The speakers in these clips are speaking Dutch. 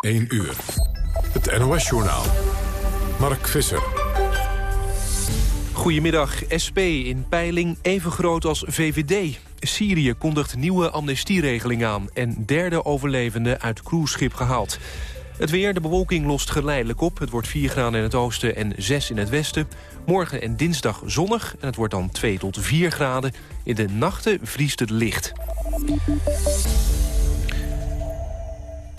1 uur. Het NOS-journaal. Mark Visser. Goedemiddag. SP in peiling even groot als VVD. Syrië kondigt nieuwe amnestieregeling aan... en derde overlevende uit cruiseschip gehaald. Het weer, de bewolking lost geleidelijk op. Het wordt 4 graden in het oosten en 6 in het westen. Morgen en dinsdag zonnig en het wordt dan 2 tot 4 graden. In de nachten vriest het licht.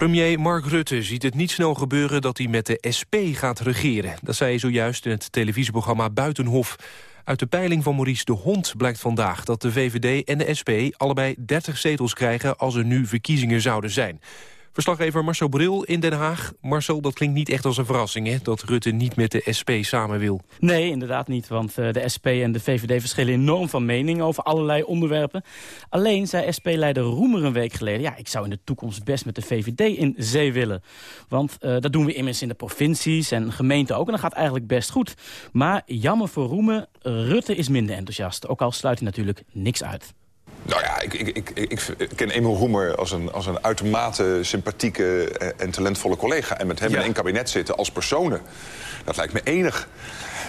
Premier Mark Rutte ziet het niet snel gebeuren dat hij met de SP gaat regeren. Dat zei hij zojuist in het televisieprogramma Buitenhof. Uit de peiling van Maurice de Hond blijkt vandaag dat de VVD en de SP allebei 30 zetels krijgen als er nu verkiezingen zouden zijn. Verslaggever Marcel Bril in Den Haag. Marcel, dat klinkt niet echt als een verrassing, hè? Dat Rutte niet met de SP samen wil. Nee, inderdaad niet, want uh, de SP en de VVD verschillen enorm van mening over allerlei onderwerpen. Alleen zei SP-leider Roemer een week geleden... ja, ik zou in de toekomst best met de VVD in zee willen. Want uh, dat doen we immers in de provincies en gemeenten ook... en dat gaat eigenlijk best goed. Maar jammer voor Roemer, Rutte is minder enthousiast. Ook al sluit hij natuurlijk niks uit. Nou ja, ik, ik, ik, ik, ken Emil Roemer als een, als een uitermate sympathieke en talentvolle collega. En met hem in één kabinet zitten als personen, dat lijkt me enig.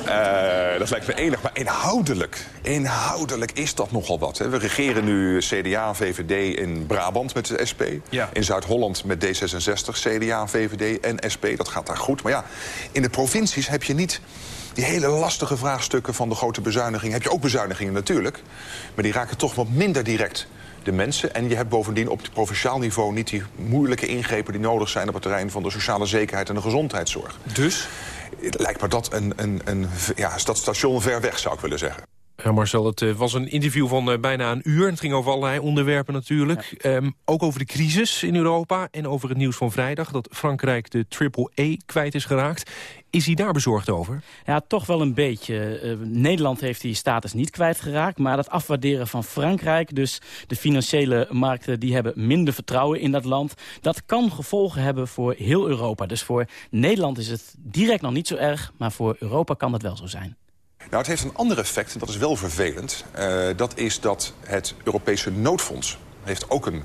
Uh, dat lijkt me enig, maar inhoudelijk, inhoudelijk is dat nogal wat. Hè. We regeren nu CDA, VVD in Brabant met de SP. Ja. In Zuid-Holland met D66, CDA, VVD en SP. Dat gaat daar goed. Maar ja, in de provincies heb je niet die hele lastige vraagstukken van de grote bezuiniging... heb je ook bezuinigingen natuurlijk, maar die raken toch wat minder direct de mensen. En je hebt bovendien op het provinciaal niveau niet die moeilijke ingrepen... die nodig zijn op het terrein van de sociale zekerheid en de gezondheidszorg. Dus? Het lijkt me dat een, een, een ja, station ver weg, zou ik willen zeggen. Ja, Marcel, het uh, was een interview van uh, bijna een uur. Het ging over allerlei onderwerpen natuurlijk. Ja. Um, ook over de crisis in Europa en over het nieuws van vrijdag... dat Frankrijk de triple-E kwijt is geraakt. Is hij daar bezorgd over? Ja, toch wel een beetje. Uh, Nederland heeft die status niet kwijtgeraakt... maar dat afwaarderen van Frankrijk... dus de financiële markten die hebben minder vertrouwen in dat land... dat kan gevolgen hebben voor heel Europa. Dus voor Nederland is het direct nog niet zo erg... maar voor Europa kan dat wel zo zijn. Nou, het heeft een ander effect, en dat is wel vervelend. Uh, dat is dat het Europese noodfonds heeft ook een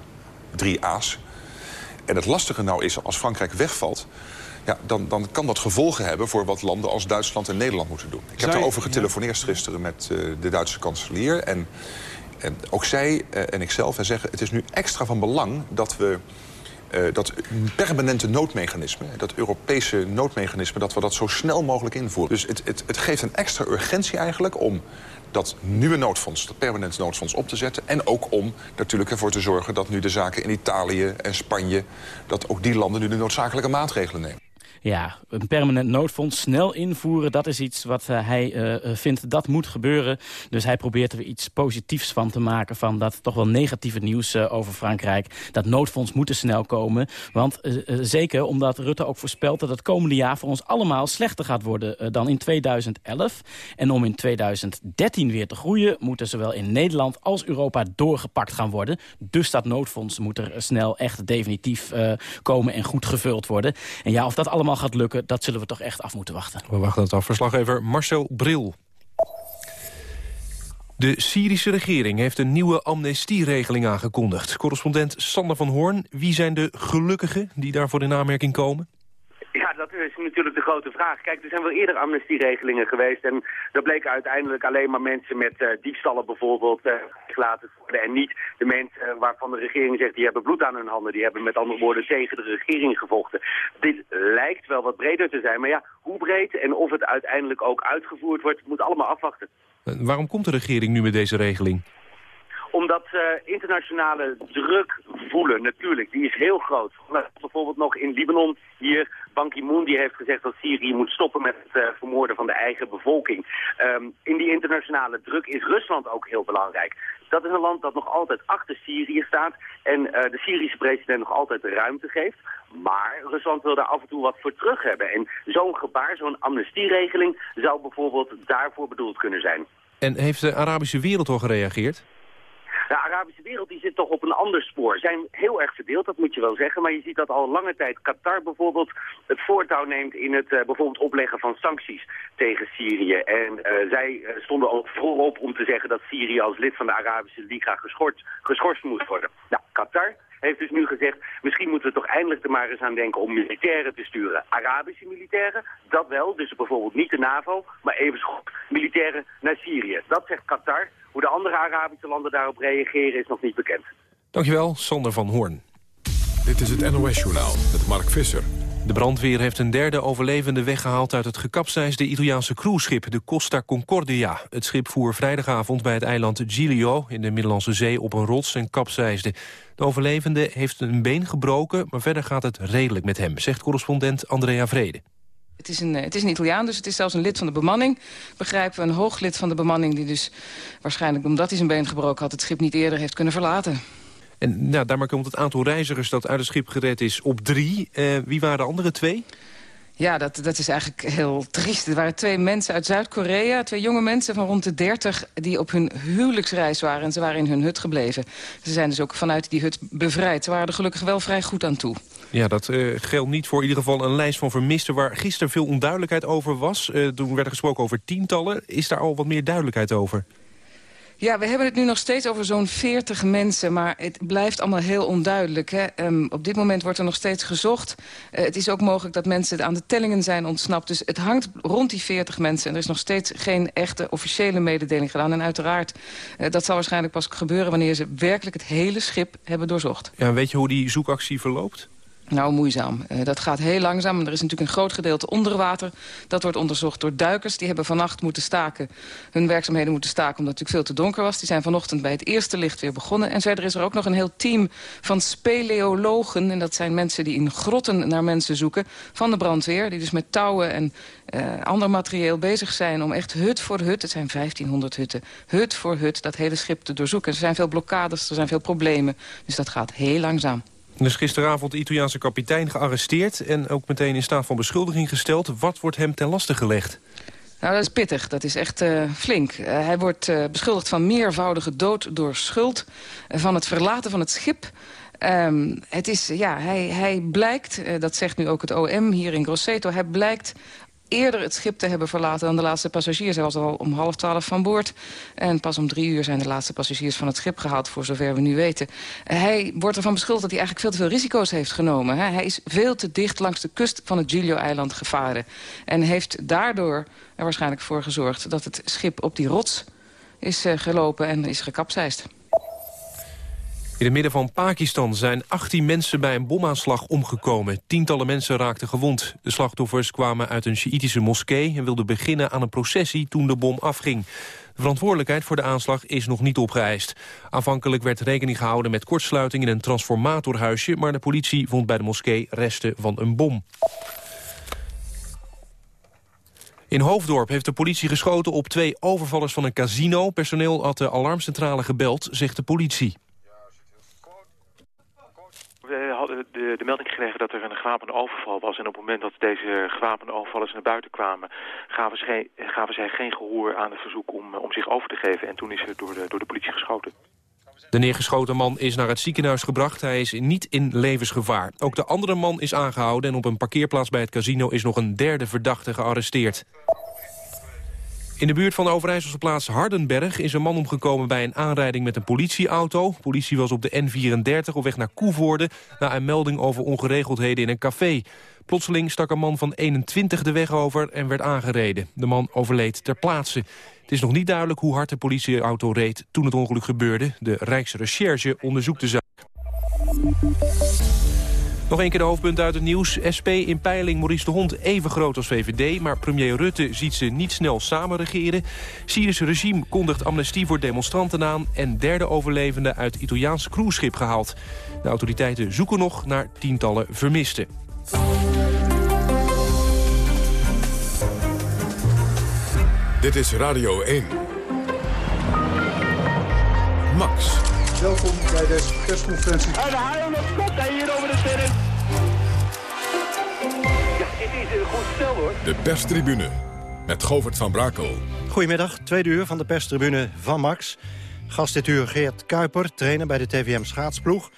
drie A's. En het lastige nou is, als Frankrijk wegvalt... Ja, dan, dan kan dat gevolgen hebben voor wat landen als Duitsland en Nederland moeten doen. Ik heb daarover getelefoneerd gisteren met uh, de Duitse kanselier. En, en ook zij uh, en ikzelf en zeggen... het is nu extra van belang dat we uh, dat permanente noodmechanisme, dat Europese noodmechanisme... dat we dat zo snel mogelijk invoeren. Dus het, het, het geeft een extra urgentie eigenlijk om dat nieuwe noodfonds, dat permanente noodfonds op te zetten. En ook om natuurlijk ervoor te zorgen dat nu de zaken in Italië en Spanje... dat ook die landen nu de noodzakelijke maatregelen nemen. Ja, een permanent noodfonds snel invoeren, dat is iets wat uh, hij uh, vindt dat moet gebeuren. Dus hij probeert er iets positiefs van te maken van dat toch wel negatieve nieuws over Frankrijk. Dat noodfonds moet er snel komen. Want zeker omdat Rutte ook voorspelt dat het komende jaar voor ons allemaal slechter gaat worden dan in 2011. En om in 2013 weer te groeien moeten zowel in Nederland als Europa doorgepakt gaan worden. Dus dat noodfonds moet er snel echt definitief komen en goed gevuld worden. En ja, of dat allemaal gaat lukken, dat zullen we toch echt af moeten wachten. We wachten het af. Verslaggever Marcel Bril. De Syrische regering heeft een nieuwe amnestieregeling aangekondigd. Correspondent Sander van Hoorn, wie zijn de gelukkigen die daarvoor in aanmerking komen? Dat is natuurlijk de grote vraag. Kijk, er zijn wel eerder amnestieregelingen geweest en dat bleken uiteindelijk alleen maar mensen met uh, diefstallen bijvoorbeeld uh, gelaten worden en niet de mensen uh, waarvan de regering zegt die hebben bloed aan hun handen, die hebben met andere woorden tegen de regering gevochten. Dit lijkt wel wat breder te zijn, maar ja, hoe breed en of het uiteindelijk ook uitgevoerd wordt, moet allemaal afwachten. Waarom komt de regering nu met deze regeling? Omdat uh, internationale druk voelen, natuurlijk, die is heel groot. Bijvoorbeeld nog in Libanon hier, Ban Ki-moon die heeft gezegd dat Syrië moet stoppen met het uh, vermoorden van de eigen bevolking. Um, in die internationale druk is Rusland ook heel belangrijk. Dat is een land dat nog altijd achter Syrië staat en uh, de Syrische president nog altijd ruimte geeft. Maar Rusland wil daar af en toe wat voor terug hebben. En zo'n gebaar, zo'n amnestieregeling zou bijvoorbeeld daarvoor bedoeld kunnen zijn. En heeft de Arabische wereld al gereageerd? De Arabische wereld die zit toch op een ander spoor. Zijn heel erg verdeeld, dat moet je wel zeggen. Maar je ziet dat al lange tijd Qatar bijvoorbeeld het voortouw neemt in het uh, bijvoorbeeld opleggen van sancties tegen Syrië. En uh, zij uh, stonden ook voorop om te zeggen dat Syrië als lid van de Arabische Liga geschorst, geschorst moest worden. Nou, Qatar heeft dus nu gezegd, misschien moeten we toch eindelijk er maar eens aan denken om militairen te sturen. Arabische militairen, dat wel, dus bijvoorbeeld niet de NAVO, maar even militairen naar Syrië. Dat zegt Qatar. Hoe de andere Arabische landen daarop reageren is nog niet bekend. Dankjewel, Sander van Hoorn. Dit is het NOS-journaal met Mark Visser. De brandweer heeft een derde overlevende weggehaald uit het gekapseisde Italiaanse cruiseschip, de Costa Concordia. Het schip voer vrijdagavond bij het eiland Giglio in de Middellandse Zee op een rots en kapseisde. De overlevende heeft een been gebroken, maar verder gaat het redelijk met hem, zegt correspondent Andrea Vrede. Het is, een, het is een Italiaan, dus het is zelfs een lid van de bemanning. Begrijpen we, een hooglid van de bemanning... die dus waarschijnlijk omdat hij zijn been gebroken had... het schip niet eerder heeft kunnen verlaten. En nou, daarmee komt het aantal reizigers dat uit het schip gered is op drie. Uh, wie waren de andere twee? Ja, dat, dat is eigenlijk heel triest. Er waren twee mensen uit Zuid-Korea, twee jonge mensen van rond de 30... die op hun huwelijksreis waren en ze waren in hun hut gebleven. Ze zijn dus ook vanuit die hut bevrijd. Ze waren er gelukkig wel vrij goed aan toe. Ja, dat uh, geldt niet voor in ieder geval een lijst van vermisten... waar gisteren veel onduidelijkheid over was. Uh, toen werd er gesproken over tientallen. Is daar al wat meer duidelijkheid over? Ja, we hebben het nu nog steeds over zo'n 40 mensen, maar het blijft allemaal heel onduidelijk. Hè? Um, op dit moment wordt er nog steeds gezocht. Uh, het is ook mogelijk dat mensen aan de tellingen zijn ontsnapt. Dus het hangt rond die 40 mensen en er is nog steeds geen echte officiële mededeling gedaan. En uiteraard, uh, dat zal waarschijnlijk pas gebeuren wanneer ze werkelijk het hele schip hebben doorzocht. Ja, weet je hoe die zoekactie verloopt? Nou, moeizaam. Uh, dat gaat heel langzaam. Er is natuurlijk een groot gedeelte onder water. Dat wordt onderzocht door duikers. Die hebben vannacht moeten staken. Hun werkzaamheden moeten staken omdat het natuurlijk veel te donker was. Die zijn vanochtend bij het eerste licht weer begonnen. En verder is er ook nog een heel team van speleologen. En dat zijn mensen die in grotten naar mensen zoeken. Van de brandweer. Die dus met touwen en uh, ander materieel bezig zijn om echt hut voor hut... het zijn 1500 hutten, hut voor hut dat hele schip te doorzoeken. Er zijn veel blokkades, er zijn veel problemen. Dus dat gaat heel langzaam. Is gisteravond de Italiaanse kapitein gearresteerd... en ook meteen in staat van beschuldiging gesteld. Wat wordt hem ten laste gelegd? Nou, dat is pittig. Dat is echt uh, flink. Uh, hij wordt uh, beschuldigd van meervoudige dood door schuld... van het verlaten van het schip... Um, het is, ja, hij, hij blijkt, dat zegt nu ook het OM hier in Grosseto... hij blijkt eerder het schip te hebben verlaten dan de laatste passagiers. Hij was al om half twaalf van boord. En pas om drie uur zijn de laatste passagiers van het schip gehaald... voor zover we nu weten. Hij wordt ervan beschuldigd dat hij eigenlijk veel te veel risico's heeft genomen. Hij is veel te dicht langs de kust van het Giglio-eiland gevaren. En heeft daardoor er waarschijnlijk voor gezorgd... dat het schip op die rots is uh, gelopen en is gekapseist. In het midden van Pakistan zijn 18 mensen bij een bomaanslag omgekomen. Tientallen mensen raakten gewond. De slachtoffers kwamen uit een Sjiïtische moskee... en wilden beginnen aan een processie toen de bom afging. De verantwoordelijkheid voor de aanslag is nog niet opgeëist. Aanvankelijk werd rekening gehouden met kortsluiting in een transformatorhuisje... maar de politie vond bij de moskee resten van een bom. In Hoofddorp heeft de politie geschoten op twee overvallers van een casino. Personeel had de alarmcentrale gebeld, zegt de politie. We de, de, melding gekregen dat er een gewapende overval was. En op het moment dat deze gewapende overvallers naar buiten kwamen... gaven, ze, gaven zij geen gehoor aan het verzoek om, om zich over te geven. En toen is er door de, door de politie geschoten. De neergeschoten man is naar het ziekenhuis gebracht. Hij is niet in levensgevaar. Ook de andere man is aangehouden... en op een parkeerplaats bij het casino is nog een derde verdachte gearresteerd. In de buurt van de Overijsselse plaats Hardenberg is een man omgekomen bij een aanrijding met een politieauto. De politie was op de N34 op weg naar Koevoorde na een melding over ongeregeldheden in een café. Plotseling stak een man van 21 de weg over en werd aangereden. De man overleed ter plaatse. Het is nog niet duidelijk hoe hard de politieauto reed toen het ongeluk gebeurde. De Rijksrecherche onderzoekt de zaak. Nog een keer de hoofdpunt uit het nieuws. SP in peiling Maurice de Hond even groot als VVD... maar premier Rutte ziet ze niet snel samen regeren. Syrische regime kondigt amnestie voor demonstranten aan... en derde overlevende uit Italiaans cruiseschip gehaald. De autoriteiten zoeken nog naar tientallen vermisten. Dit is Radio 1. Max. Welkom bij deze persconferentie. En de haal op hij hier over de terrein. Ja, dit is een goed stel hoor. De perstribune met Govert van Brakel. Goedemiddag, tweede uur van de perstribune van Max. Gast dit uur Geert Kuiper, trainer bij de TVM Schaatsploeg.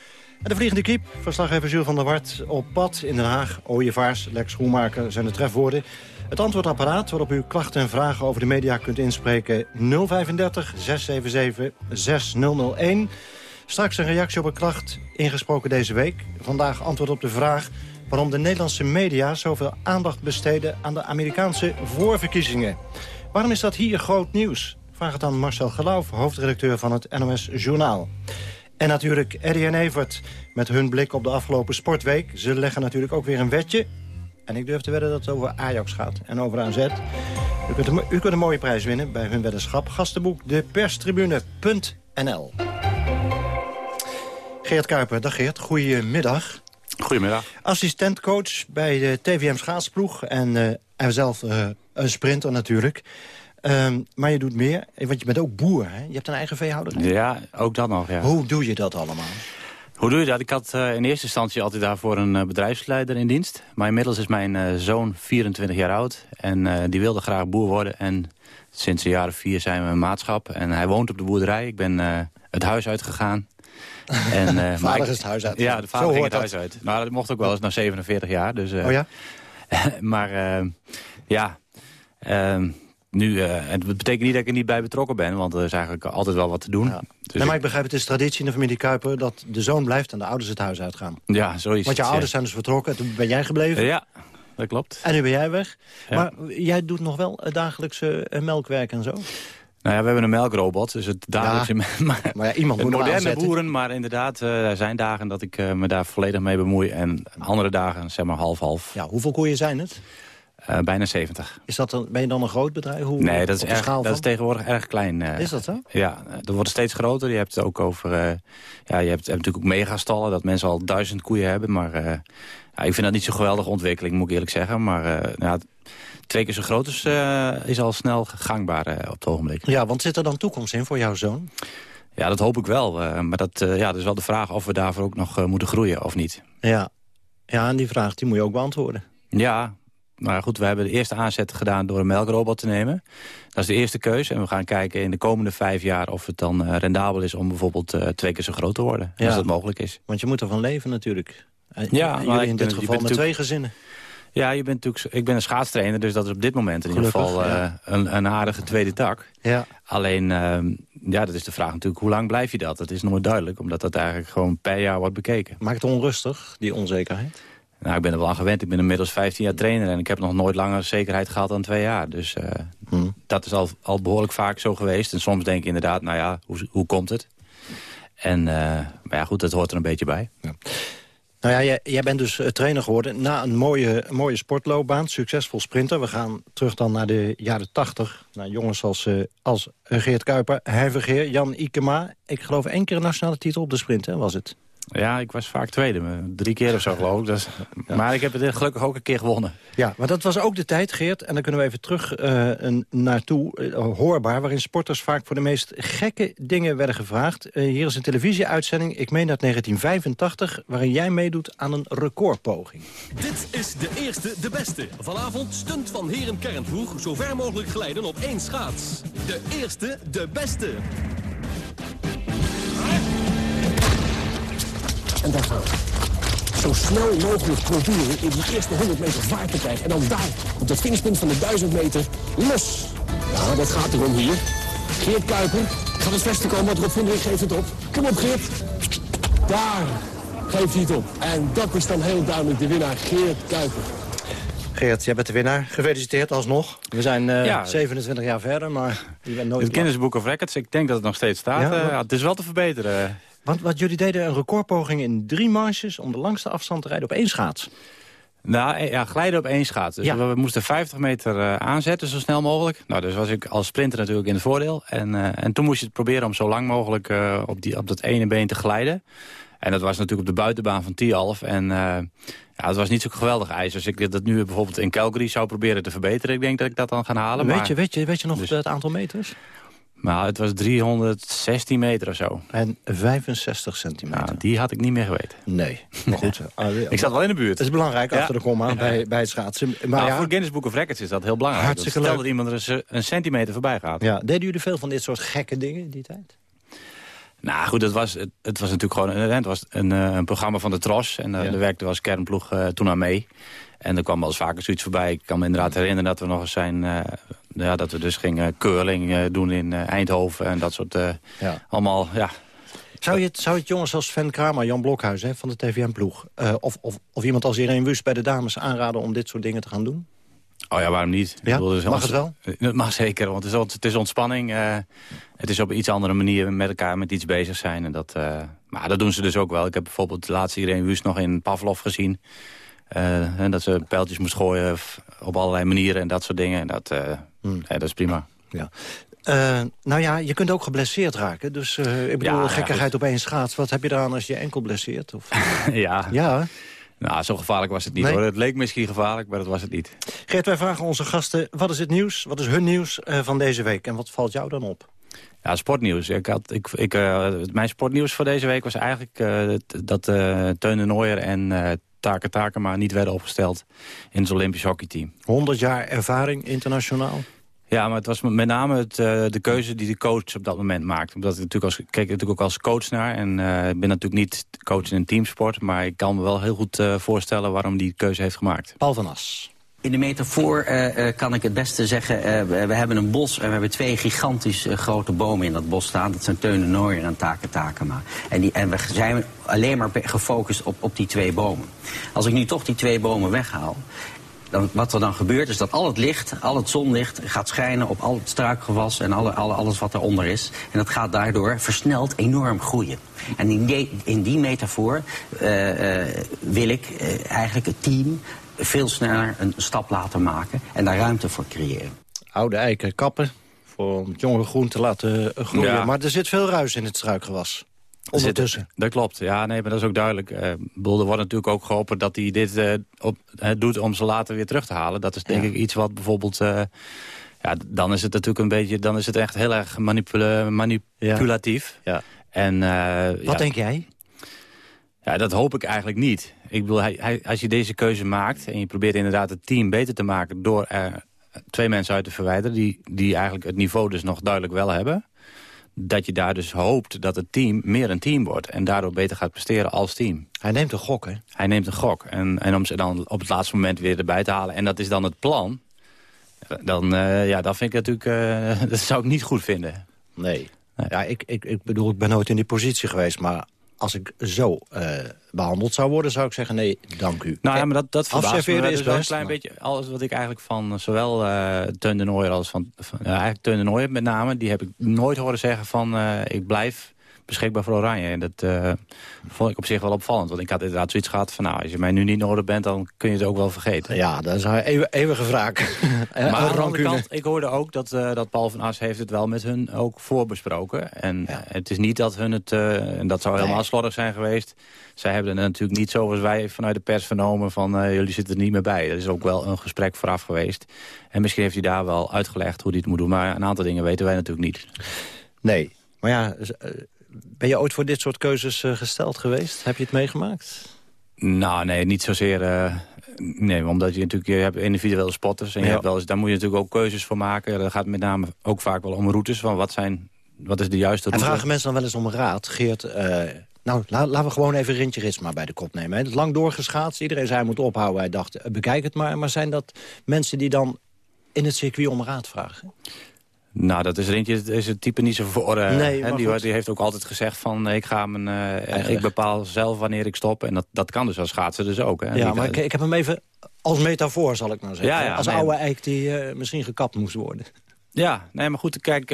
En de vliegende kiep, verslaggever Jules van der Wart op pad in Den Haag. Ooievaars, Lex Schoenmaker zijn de trefwoorden. Het antwoordapparaat waarop u klachten en vragen over de media kunt inspreken 035 677 6001. Straks een reactie op een klacht ingesproken deze week. Vandaag antwoord op de vraag waarom de Nederlandse media zoveel aandacht besteden aan de Amerikaanse voorverkiezingen. Waarom is dat hier groot nieuws? Vraag het aan Marcel Geloof, hoofdredacteur van het NOS Journaal. En natuurlijk Eddie en Evert met hun blik op de afgelopen sportweek. Ze leggen natuurlijk ook weer een wetje. En ik durf te wedden dat het over Ajax gaat en over AZ. U kunt, een, u kunt een mooie prijs winnen bij hun weddenschap. Gastenboek deperstribune.nl Geert Kuiper, dag Geert. Goedemiddag. Goedemiddag. Assistentcoach bij de TVM Schaatsploeg en, uh, en zelf uh, een sprinter natuurlijk. Um, maar je doet meer, want je bent ook boer, hè? Je hebt een eigen veehouder. Ja, ook dat nog, ja. Hoe doe je dat allemaal? Hoe doe je dat? Ik had uh, in eerste instantie altijd daarvoor een uh, bedrijfsleider in dienst. Maar inmiddels is mijn uh, zoon 24 jaar oud. En die wilde graag boer worden. En sinds jaar of vier zijn we een maatschap. En hij woont op de boerderij. Ik ben het huis uitgegaan. En, vader is het huis uit. Ja, de vader ging het huis uit. Maar dat mocht ook wel eens na 47 jaar. Dus, oh ja? maar uh, ja, ehm, nu, het betekent niet dat ik er niet bij betrokken ben. Want er is eigenlijk altijd wel wat te doen. Ja. Dus nee, maar ik begrijp, het is traditie in de familie Kuiper... dat de zoon blijft en de ouders het huis uitgaan. Ja, zoiets. Want je ouders zijn dus vertrokken. Toen ben jij gebleven. Ja, dat klopt. En nu ben jij weg. Ja. Maar jij doet nog wel dagelijkse melkwerk en zo? Nou ja, we hebben een melkrobot, dus het dagelijkse... Ja, maar, maar ja, iemand moet moderne boeren, maar inderdaad, uh, er zijn dagen dat ik uh, me daar volledig mee bemoei. En andere dagen, zeg maar, half-half. Ja, hoeveel koeien zijn het? Uh, bijna 70. Is dat dan, ben je dan een groot bedrijf? Hoe, nee, dat is, erg, dat is tegenwoordig erg klein. is dat zo? Ja, dat wordt steeds groter. Je hebt het ook over... ja, je hebt, hebt natuurlijk ook megastallen, dat mensen al duizend koeien hebben. Maar ja, ik vind dat niet zo'n geweldige ontwikkeling, moet ik eerlijk zeggen. Maar nou, twee keer zo groot is, is al snel gangbaar op het ogenblik. Ja, want zit er dan toekomst in voor jouw zoon? Ja, dat hoop ik wel. Maar dat, ja, dat is wel de vraag of we daarvoor ook nog moeten groeien of niet. Ja. ja, en die vraag die moet je ook beantwoorden. Ja, maar goed, we hebben de eerste aanzet gedaan door een melkrobot te nemen. Dat is de eerste keuze. En we gaan kijken in de komende vijf jaar of het dan rendabel is... om bijvoorbeeld twee keer zo groot te worden. Ja. Als dat mogelijk is. Want je moet ervan leven natuurlijk. Ja, maar in dit geval met twee gezinnen. Ja, je bent natuurlijk, ik ben een schaatstrainer, dus dat is op dit moment in Gelukkig, ieder geval uh, ja. een, een, aardige tweede tak. Ja. Alleen, uh, ja, dat is de vraag natuurlijk, hoe lang blijf je dat? Dat is nooit duidelijk, omdat dat eigenlijk gewoon per jaar wordt bekeken. Maakt het onrustig, die onzekerheid? Nou, ik ben er wel aan gewend. Ik ben inmiddels 15 jaar trainer en ik heb nog nooit langer zekerheid gehad dan twee jaar. Dus uh, hmm. dat is al, al behoorlijk vaak zo geweest. En soms denk ik inderdaad, nou ja, hoe, hoe komt het? En, maar ja, goed, dat hoort er een beetje bij. Ja. Nou ja, jij, jij, bent dus trainer geworden na een mooie, mooie sportloopbaan. Succesvol sprinter. We gaan terug dan naar de jaren tachtig. Naar jongens als, uh, als Geert Kuiper, Hervergeer, Jan Ikema. Ik geloof één keer een nationale titel op de sprint, hè, was het? Ja, ik was vaak tweede. Drie keer of zo geloof ik. Dus, ja. Maar ik heb het gelukkig ook een keer gewonnen. Ja, maar dat was ook de tijd, Geert. En dan kunnen we even terug uh, naartoe. Uh, hoorbaar, waarin sporters vaak voor de meest gekke dingen werden gevraagd. Uh, hier is een televisieuitzending, ik meen uit 1985... waarin jij meedoet aan een recordpoging. Dit is de eerste, de beste. Vanavond stunt van Heren Kernploeg... zo ver mogelijk glijden op één schaats. De eerste, de beste. En dan gaan we. Zo snel mogelijk proberen in die eerste 100 meter vaart te krijgen. En dan daar, op dat finishpunt van de 1000 meter, los. Ja, dat gaat erom hier. Geert Kuiper gaat het vesten komen, want Rob Vindering geeft het op. Kom op, Geert. Daar geeft hij het op. En dat is dan heel duidelijk de winnaar, Geert Kuiper. Geert, jij bent de winnaar. Gefeliciteerd alsnog. We zijn uh, ja. 27 jaar verder, maar je bent nooit... Het Guinness Book of Records, ik denk dat het nog steeds staat. Ja, uh, het is wel te verbeteren. Want wat jullie deden een recordpoging in drie marches... om de langste afstand te rijden op één schaats. Nou, ja, glijden op één schaats. Dus ja. we moesten 50 meter uh, aanzetten, zo snel mogelijk. Nou, dus was ik als sprinter natuurlijk in het voordeel. En, uh, en toen moest je het proberen om zo lang mogelijk uh, op, die, op dat ene been te glijden. En dat was natuurlijk op de buitenbaan van Tialf. En ja, het was niet zo geweldig ijs. Als ik dat nu bijvoorbeeld in Calgary zou proberen te verbeteren... ik denk dat ik dat dan ga halen. Weet, maar... je, weet, je, weet je nog dus... het aantal meters? Nou, het was 316 meter of zo. En 65 centimeter. Nou, die had ik niet meer geweten. Nee, maar goed. ik zat wel in de buurt. Het is belangrijk, achter de komma, bij, bij het schaatsen. Maar nou, ja, voor Guinness Book of Records is dat heel belangrijk. Hartstikke Stel dat iemand er een centimeter voorbij gaat. Ja, deden jullie veel van dit soort gekke dingen in die tijd? Nou goed, het was, het, het was natuurlijk gewoon een, het was een, een programma van de Tros. En uh, ja. daar werkte was kernploeg uh, toen aan mee. En er kwam wel eens vaker zoiets voorbij. Ik kan me inderdaad herinneren dat we nog eens zijn... Uh, ja, dat we dus gingen curling uh, doen in uh, Eindhoven en dat soort... Ja. Allemaal, ja... Zou je het, zou het jongens als Sven Kramer, Jan Blokhuis hè, van de TVM-ploeg... of, of, of iemand als Irene Wust bij de dames aanraden om dit soort dingen te gaan doen? Oh ja, waarom niet? Ja? Bedoel, Mag het wel? Het mag zeker, want het is, het is ontspanning. Uh, het is op een iets andere manier met elkaar met iets bezig zijn. En dat, uh, maar dat doen ze dus ook wel. Ik heb bijvoorbeeld de laatste Irene Wust nog in Pavlov gezien. En dat ze pijltjes moest gooien op allerlei manieren en dat soort dingen. En dat, hmm. ja, dat is prima. Ja. Uh, nou ja, je kunt ook geblesseerd raken. Dus uh, ik bedoel, ja, gekkigheid ja, op één schaats. Wat heb je eraan als je enkel blesseert? Of? ja. ja. Nou, zo gevaarlijk was het niet nee. hoor. Het leek misschien gevaarlijk, maar dat was het niet. Geert, wij vragen onze gasten, wat is het nieuws? Wat is hun nieuws uh, van deze week? En wat valt jou dan op? Ja, sportnieuws. Ik had, ik, ik, mijn sportnieuws voor deze week was eigenlijk dat Teun de Nooier en Taken Takema niet werden opgesteld in het Olympisch hockeyteam. 100 jaar ervaring internationaal? Ja, maar het was met name het, uh, de keuze die de coach op dat moment maakte. Omdat ik natuurlijk als, keek natuurlijk ook als coach naar. En uh, ik ben natuurlijk niet coach in een teamsport. Maar ik kan me wel heel goed uh, voorstellen waarom die keuze heeft gemaakt. Paul van As. In de metafoor uh, uh, kan ik het beste zeggen, uh, we, hebben een bos en we hebben twee gigantisch grote bomen in dat bos staan. Dat zijn Teun de en Taken Takema. En, die, en we zijn alleen maar gefocust op, op die twee bomen. Als ik nu toch die twee bomen weghaal dan, wat er dan gebeurt is dat al het licht, al het zonlicht gaat schijnen op al het struikgewas en alle, alle, alles wat eronder is. En dat gaat daardoor versneld enorm groeien. En in die, in die metafoor wil ik eigenlijk het team veel sneller een stap laten maken en daar ruimte voor creëren. Oude eiken kappen voor het jonge groen te laten groeien. Ja. Maar er zit veel ruis in het struikgewas. Ondertussen. Zit, dat klopt. Ja, nee, maar dat is ook duidelijk. Uh, Boel, er wordt natuurlijk ook gehopen dat hij dit uh, op, uh, doet om ze later weer terug te halen. Dat is denk ja. ik iets wat bijvoorbeeld... ja, dan is het natuurlijk een beetje... Dan is het echt heel erg manipula manipulatief. Ja. En, wat denk jij? Ja, dat hoop ik eigenlijk niet. Ik bedoel, hij, hij, als je deze keuze maakt... en je probeert inderdaad het team beter te maken... door er twee mensen uit te verwijderen... die, die eigenlijk het niveau dus nog duidelijk wel hebben dat je daar dus hoopt dat het team meer een team wordt... en daardoor beter gaat presteren als team. Hij neemt een gok, hè? Hij neemt een gok. En, en om ze dan op het laatste moment weer erbij te halen... en dat is dan het plan... dan, uh, ja, dat vind ik natuurlijk... Uh, dat zou ik niet goed vinden. Nee. nee. Ja, ik, ik, ik bedoel, ik ben nooit in die positie geweest... maar als ik zo uh, behandeld zou worden, zou ik zeggen nee, dank u. Nou ja, maar dat, dat verbaast me. is wel een klein maar... beetje alles wat ik eigenlijk van zowel uh, Teun de Nooijer als van... van uh, eigenlijk Teun de Nooijer met name, die heb ik nooit horen zeggen van ik blijf beschikbaar voor Oranje. En dat uh, vond ik op zich wel opvallend. Want ik had inderdaad zoiets gehad van... nou, als je mij nu niet nodig bent, dan kun je het ook wel vergeten. Ja, dat is een eeuwige, eeuwige wraak. maar aan de andere kant, ik hoorde ook dat, uh, dat Paul van As heeft het wel met hun ook voorbesproken. En ja. het is niet dat hun het... En dat zou helemaal nee. slordig zijn geweest. Zij hebben het natuurlijk niet zoals wij vanuit de pers vernomen... van jullie zitten er niet meer bij. Er is ook wel een gesprek vooraf geweest. En misschien heeft hij daar wel uitgelegd hoe hij het moet doen. Maar een aantal dingen weten wij natuurlijk niet. Nee, maar ja ben je ooit voor dit soort keuzes uh, gesteld geweest? Heb je het meegemaakt? Nou, nee, niet zozeer. Uh, nee, omdat je natuurlijk je hebt individuele spotters. En je ja. hebt wel eens, daar moet je natuurlijk ook keuzes voor maken. Dat gaat met name ook vaak wel om routes. Van wat, zijn, wat is de juiste route? En vragen mensen dan wel eens om raad? Geert, uh, nou, la, laten we gewoon even Rintje Ritsma bij de kop nemen. Hè. Lang doorgeschaatst. Iedereen zei hij moet ophouden. Hij dacht, bekijk het maar. Maar zijn dat mensen die dan in het circuit om raad vragen? Nou, dat is er eentje, is het type niet zo voor. Uh, nee, hè, die, die, heeft ook altijd gezegd van, ik, ga mijn, uh, ik bepaal zelf wanneer ik stop. En dat, dat kan dus als schaatsen dus ook. Hè. Ja, die, maar ik, ik, heb hem even als metafoor, zal ik maar zeggen. Ja, ja, als nee, oude eik die uh, misschien gekapt moest worden. Ja, nee, maar goed, kijk,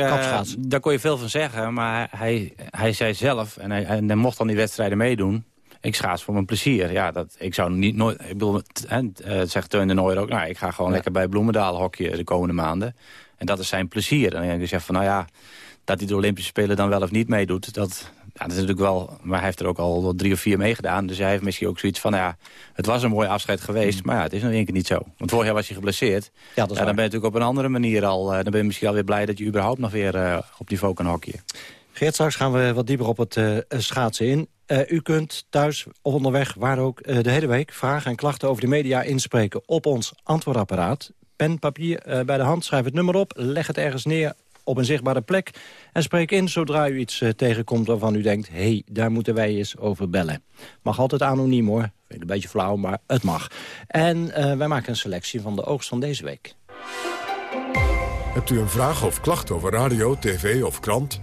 daar kon je veel van zeggen. Maar hij, hij zei zelf, en hij, en hij mocht dan die wedstrijden meedoen... Ik schaats voor mijn plezier. Ja, dat, ik zou niet nooit. Ik bedoel, het, het zegt Teun de Nooier ook. Nou, ik ga gewoon ja. lekker bij Bloemendaal hokje de komende maanden. En dat is zijn plezier. En dan zeg van, nou ja, dat hij de Olympische Spelen dan wel of niet meedoet... dat, ja, dat is natuurlijk wel... Maar hij heeft er ook al drie of vier meegedaan. Dus hij heeft misschien ook zoiets van, nou ja, het was een mooi afscheid geweest... maar ja, het is nog één keer niet zo. Want vorig jaar was hij geblesseerd. Ja, dat ja, dan ben je natuurlijk op een andere manier al... Uh, dan ben je misschien alweer blij dat je überhaupt nog weer uh, op niveau kan hockeyen. Geert, straks gaan we wat dieper op het uh, schaatsen in. Uh, u kunt thuis onderweg, waar ook, uh, de hele week... vragen en klachten over de media inspreken op ons antwoordapparaat pen, papier uh, bij de hand. Schrijf het nummer op, leg het ergens neer op een zichtbare plek... en spreek in zodra u iets tegenkomt waarvan u denkt... hé, hey, daar moeten wij eens over bellen. Mag altijd anoniem hoor, vind een beetje flauw, maar het mag. En wij maken een selectie van de oogst van deze week. Hebt u een vraag of klacht over radio, tv of krant?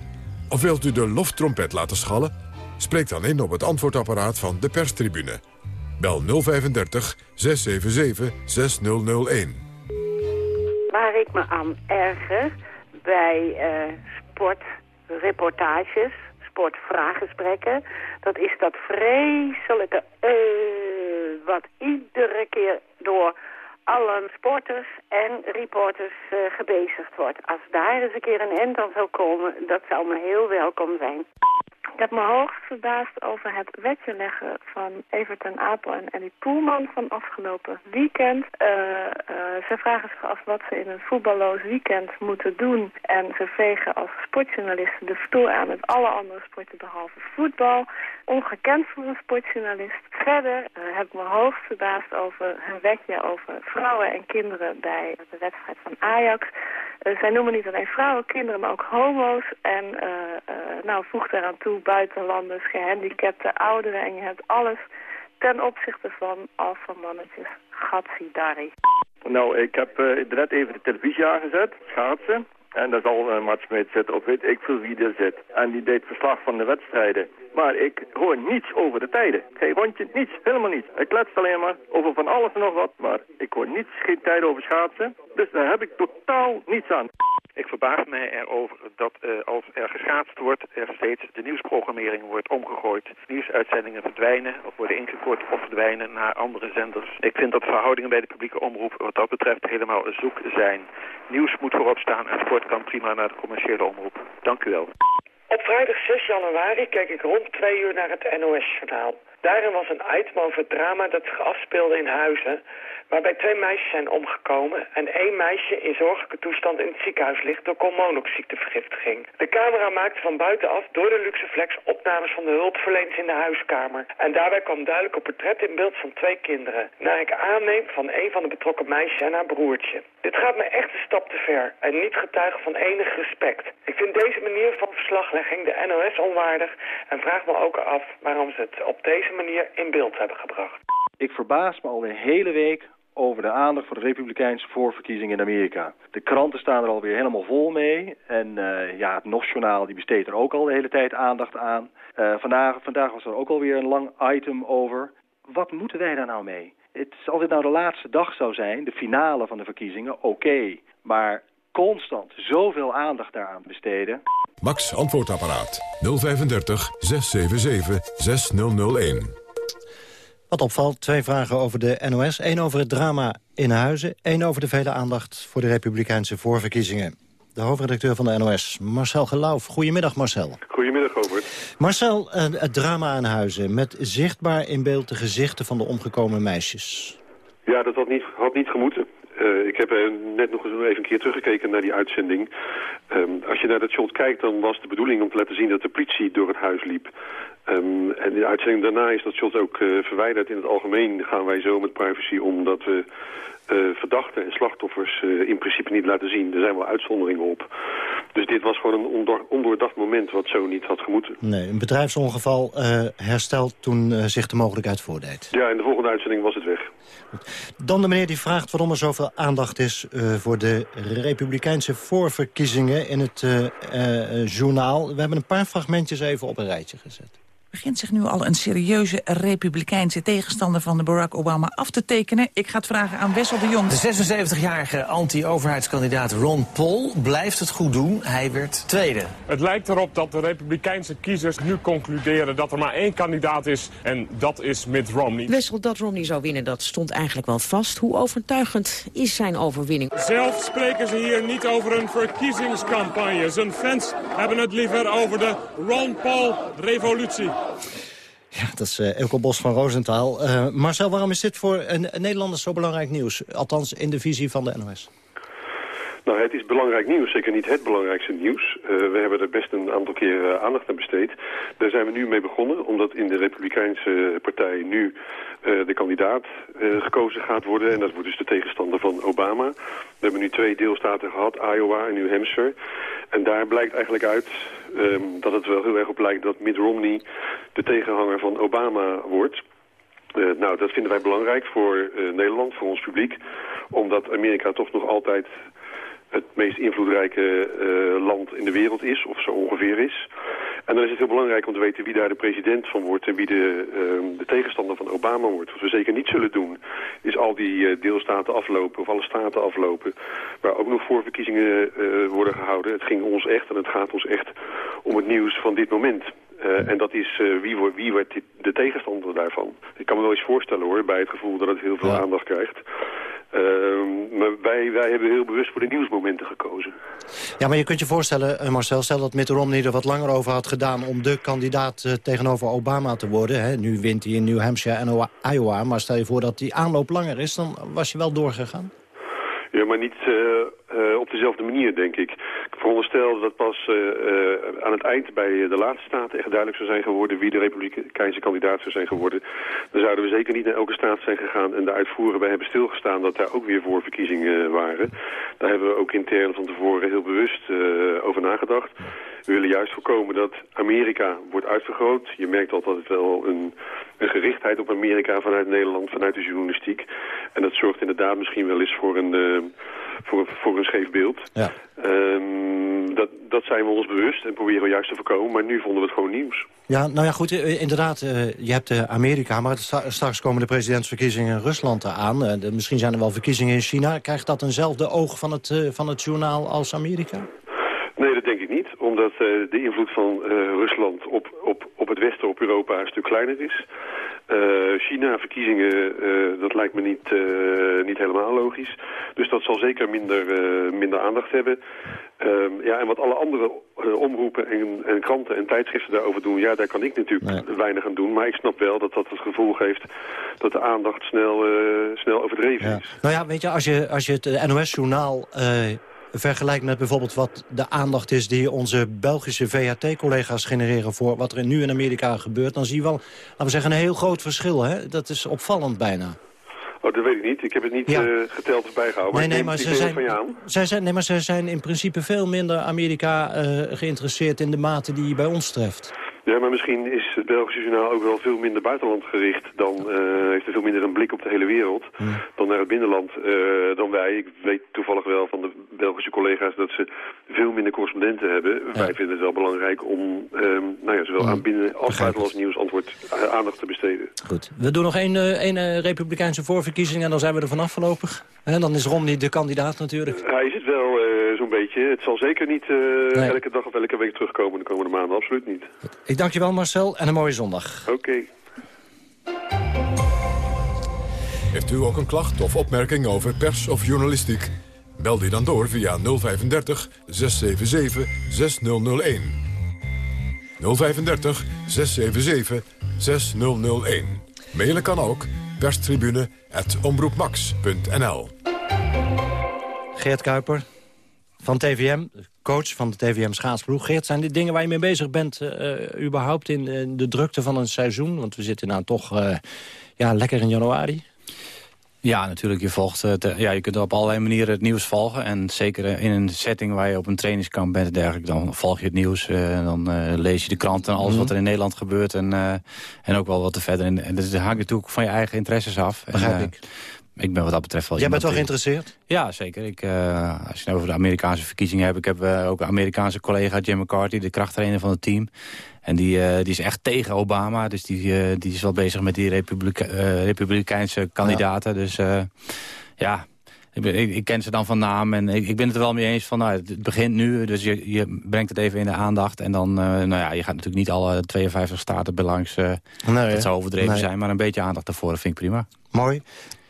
Of wilt u de loftrompet laten schallen? Spreek dan in op het antwoordapparaat van de perstribune. Bel 035 677 6001. Waar ik me aan erger bij uh, sportreportages, sportvraaggesprekken... dat is dat vreselijke uh, wat iedere keer door alle sporters en reporters uh, gebezigd wordt. Als daar eens een keer een end aan zou komen, dat zou me heel welkom zijn. Heb me hoogst verbaasd over het wetje leggen van Everton Apel en Ellie Poelman van afgelopen weekend. Uh, ze vragen zich af wat ze in een voetballoos weekend moeten doen. En ze vegen als sportjournalisten de stoel aan met alle andere sporten behalve voetbal. Ongekend voor een sportjournalist. Verder uh, heb ik me hoogst verbaasd over hun wetje over vrouwen en kinderen bij de wedstrijd van Ajax. zij noemen niet alleen vrouwen, kinderen, maar ook homo's. En nou, voegt eraan toe buitenlanders, gehandicapten, ouderen en je hebt alles ten opzichte van alfamannetjes. Gatsidari. Nou, ik heb uh, net even de televisie aangezet, schaatsen. En daar zal uh, Mart Smeet zitten, of weet ik veel wie er zit. En die deed verslag van de wedstrijden. Maar ik hoor niets over de tijden. Geen rondje, niets, helemaal niets. Ik kletst alleen maar over van alles en nog wat. Maar ik hoor niets, geen tijden over schaatsen. Dus daar heb ik totaal niets aan. Ik verbaas mij erover dat uh, als er geschaatst wordt, er steeds de nieuwsprogrammering wordt omgegooid. Nieuwsuitzendingen verdwijnen of worden ingekort of verdwijnen naar andere zenders. Ik vind dat verhoudingen bij de publieke omroep wat dat betreft helemaal zoek zijn. Nieuws moet voorop staan en sport kan prima naar de commerciële omroep. Dank u wel. Op vrijdag 6 januari keek ik rond twee uur naar het NOS-journaal. Daarin was een item over het drama dat zich afspeelde in Huizen waarbij twee meisjes zijn omgekomen en één meisje in zorgelijke toestand in het ziekenhuis ligt door koolmonoxidevergiftiging. De camera maakte van buitenaf door de Luxeflex opnames van de hulpverleners in de huiskamer. En daarbij kwam duidelijk een portret in beeld van twee kinderen, naar ik aanneem van een van de betrokken meisjes en haar broertje. Dit gaat me echt een stap te ver en niet getuigen van enig respect. Ik vind deze manier van verslaglegging de NOS onwaardig en vraag me ook af waarom ze het op deze manier in beeld hebben gebracht. Ik verbaas me al de hele week over de aandacht voor de republikeinse voorverkiezingen in Amerika. De kranten staan er alweer helemaal vol mee. En uh, ja, het NOS-journaal die besteedt er ook al de hele tijd aandacht aan. Uh, vandaag, vandaag was er ook alweer een lang item over. Wat moeten wij daar nou mee? Het, als dit nou de laatste dag zou zijn, de finale van de verkiezingen, oké. Maar constant zoveel aandacht daaraan besteden... Max Antwoordapparaat 035 677 6001 wat opvalt, twee vragen over de NOS. Eén over het drama in Huizen. één over de vele aandacht voor de Republikeinse voorverkiezingen. De hoofdredacteur van de NOS, Marcel Geloof. Goedemiddag, Marcel. Goedemiddag, Robert. Marcel, eh, het drama in Huizen. Met zichtbaar in beeld de gezichten van de omgekomen meisjes. Ja, dat had niet, had niet gemoeten. Uh, ik heb net nog eens even een keer teruggekeken naar die uitzending. Um, als je naar dat shot kijkt, dan was de bedoeling om te laten zien dat de politie door het huis liep. Um, en de uitzending daarna is dat shot ook uh, verwijderd. In het algemeen gaan wij zo met privacy om dat we uh, verdachten en slachtoffers uh, in principe niet laten zien. Er zijn wel uitzonderingen op. Dus dit was gewoon een ondoor, ondoordacht moment wat zo niet had gemoeten. Nee, een bedrijfsongeval hersteld toen zich de mogelijkheid voordeed. Ja, in de volgende uitzending was het weg. Dan de meneer die vraagt waarom er zoveel aandacht is voor de republikeinse voorverkiezingen in het journaal. We hebben een paar fragmentjes even op een rijtje gezet begint zich nu al een serieuze republikeinse tegenstander van de Barack Obama af te tekenen. Ik ga het vragen aan Wessel de Jong. De 76-jarige anti-overheidskandidaat Ron Paul blijft het goed doen. Hij werd tweede. Het lijkt erop dat de republikeinse kiezers nu concluderen dat er maar één kandidaat is en dat is Mitt Romney. Wessel, dat Romney zou winnen, dat stond eigenlijk wel vast. Hoe overtuigend is zijn overwinning? Zelf spreken ze hier niet over een verkiezingscampagne. Zijn fans hebben het liever over de Ron Paul-revolutie. Ja, dat is uh, Elko Bos van Roosentaal. Uh, Marcel, waarom is dit voor een, een zo belangrijk nieuws? Althans in de visie van de NOS. Nou, het is belangrijk nieuws, zeker niet het belangrijkste nieuws. Uh, we hebben er best een aantal keer uh, aandacht aan besteed. Daar zijn we nu mee begonnen, omdat in de Republikeinse partij nu uh, de kandidaat gekozen gaat worden. En dat wordt dus de tegenstander van Obama. We hebben nu twee deelstaten gehad, Iowa en New Hampshire. En daar blijkt eigenlijk uit um, dat het wel heel erg op lijkt dat Mitt Romney de tegenhanger van Obama wordt. Nou, dat vinden wij belangrijk voor Nederland, voor ons publiek. Omdat Amerika toch nog altijd het meest invloedrijke uh, land in de wereld is, of zo ongeveer is. En dan is het heel belangrijk om te weten wie daar de president van wordt en wie de, ehm, de tegenstander van Obama wordt. Wat we zeker niet zullen doen, is al die eh, deelstaten aflopen of alle staten aflopen, waar ook nog voorverkiezingen uh, worden gehouden. Het ging ons echt en het gaat ons echt om het nieuws van dit moment. Uh, en dat is uh, wie, wordt, wie wordt de tegenstander daarvan. Ik kan me wel eens voorstellen hoor, bij het gevoel dat het heel veel ja. aandacht krijgt. Uh, maar wij, wij hebben heel bewust voor de nieuwsmomenten gekozen. Ja, maar je kunt je voorstellen, Marcel, stel dat Mitt Romney er wat langer over had gedaan... om de kandidaat tegenover Obama te worden. Hè? Nu wint hij in New Hampshire en Iowa. Maar stel je voor dat die aanloop langer is, dan was je wel doorgegaan? Ja, maar niet uh, uh, op dezelfde manier, denk ik. Ik veronderstel dat pas uh, aan het eind bij de laatste staten echt duidelijk zou zijn geworden wie de republikeinse kandidaat zou zijn geworden. Dan zouden we zeker niet naar elke staat zijn gegaan en de uitvoeren bij hebben stilgestaan dat daar ook weer voorverkiezingen waren. Daar hebben we ook intern van tevoren heel bewust over nagedacht. We willen juist voorkomen dat Amerika wordt uitvergroot. Je merkt altijd wel een, een gerichtheid op Amerika vanuit Nederland, vanuit de journalistiek. En dat zorgt inderdaad misschien wel eens voor een, uh, voor, voor een scheef beeld. Ja. Um, dat, dat zijn we ons bewust en proberen we juist te voorkomen. Maar nu vonden we het gewoon nieuws. Ja, nou ja, goed, inderdaad. Uh, je hebt Amerika, maar straks komen de presidentsverkiezingen in Rusland aan. Misschien zijn er wel verkiezingen in China. Krijgt dat eenzelfde oog van het, van het journaal als Amerika? Nee, dat denk ik niet. Omdat uh, de invloed van uh, Rusland op, op, op het Westen, op Europa, een stuk kleiner is. Uh, China-verkiezingen, dat lijkt me niet, niet helemaal logisch. Dus dat zal zeker minder, minder aandacht hebben. Um, ja, en wat alle andere omroepen en, en, kranten en tijdschriften daarover doen... ja, daar kan ik natuurlijk nee. weinig aan doen. Maar ik snap wel dat dat het gevoel geeft dat de aandacht snel, snel overdreven ja. is. Nou ja, weet je, als je, als je het NOS-journaal vergelijkt met bijvoorbeeld wat de aandacht is... die onze Belgische VAT-collega's genereren voor wat er nu in Amerika gebeurt... dan zie je wel, laten we zeggen, een heel groot verschil. Hè? Dat is opvallend bijna. Oh, dat weet ik niet. Ik heb het niet ja. uh, geteld of bijgehouden. Nee, maar nee, maar ze zijn, van je aan. Zij zijn, nee, maar ze zijn in principe veel minder Amerika uh, geïnteresseerd... in de mate die je bij ons treft. Ja, maar misschien is het Belgische journaal ook wel veel minder buitenland gericht. Dan uh, heeft er veel minder een blik op de hele wereld dan naar het binnenland uh, dan wij. Ik weet toevallig wel van de Belgische collega's dat ze veel minder correspondenten hebben. Ja. Wij vinden het wel belangrijk om um, nou ja, zowel aan binnen- als buitenlands nieuws antwoord uh, aandacht te besteden. Goed. We doen nog één, één republikeinse voorverkiezing en dan zijn we er vanaf voorlopig. En dan is Romney de kandidaat natuurlijk. Hij is het wel beetje. Het zal zeker niet nee. elke dag of elke week terugkomen de komende maanden. Absoluut niet. Ik dank je wel Marcel en een mooie zondag. Oké. Okay. Heeft u ook een klacht of opmerking over pers of journalistiek? Bel die dan door via 035 677 6001. 035 677 6001. Mailen kan ook perstribune.omroepmax.nl Geert Kuiper van TVM, coach van de TVM schaatsploeg. Geert, zijn dit dingen waar je mee bezig bent uh, überhaupt in uh, de drukte van een seizoen? Want we zitten nou toch uh, ja, lekker in januari. Ja, natuurlijk. Je, volgt ja, je kunt op allerlei manieren het nieuws volgen. En zeker in een setting waar je op een trainingskamp bent en dergelijke... dan volg je het nieuws, uh, dan lees je de krant en alles mm. wat er in Nederland gebeurt. En, en ook wel wat er verder in. En dat hangt natuurlijk van je eigen interesses af. Begrijp en, ik. Ik ben wat dat betreft wel Jij bent wel geïnteresseerd? Ja, zeker. Ik, uh, als je het over de Amerikaanse verkiezingen hebt... ik heb uh, ook een Amerikaanse collega, Jim McCarthy... de krachttrainer van het team. En die, uh, die is echt tegen Obama. Dus die, die is wel bezig met die Republike Republikeinse kandidaten. Ja. Dus ja... Ik, ben, ik, ik, ken ze dan van naam en ik, ik, ben het er wel mee eens van, nou, het begint nu, dus je, je brengt het even in de aandacht. En dan, nou ja, je gaat natuurlijk niet alle 52 staten belangs, nee, dat zou overdreven nee. zijn, maar een beetje aandacht daarvoor vind ik prima. Mooi.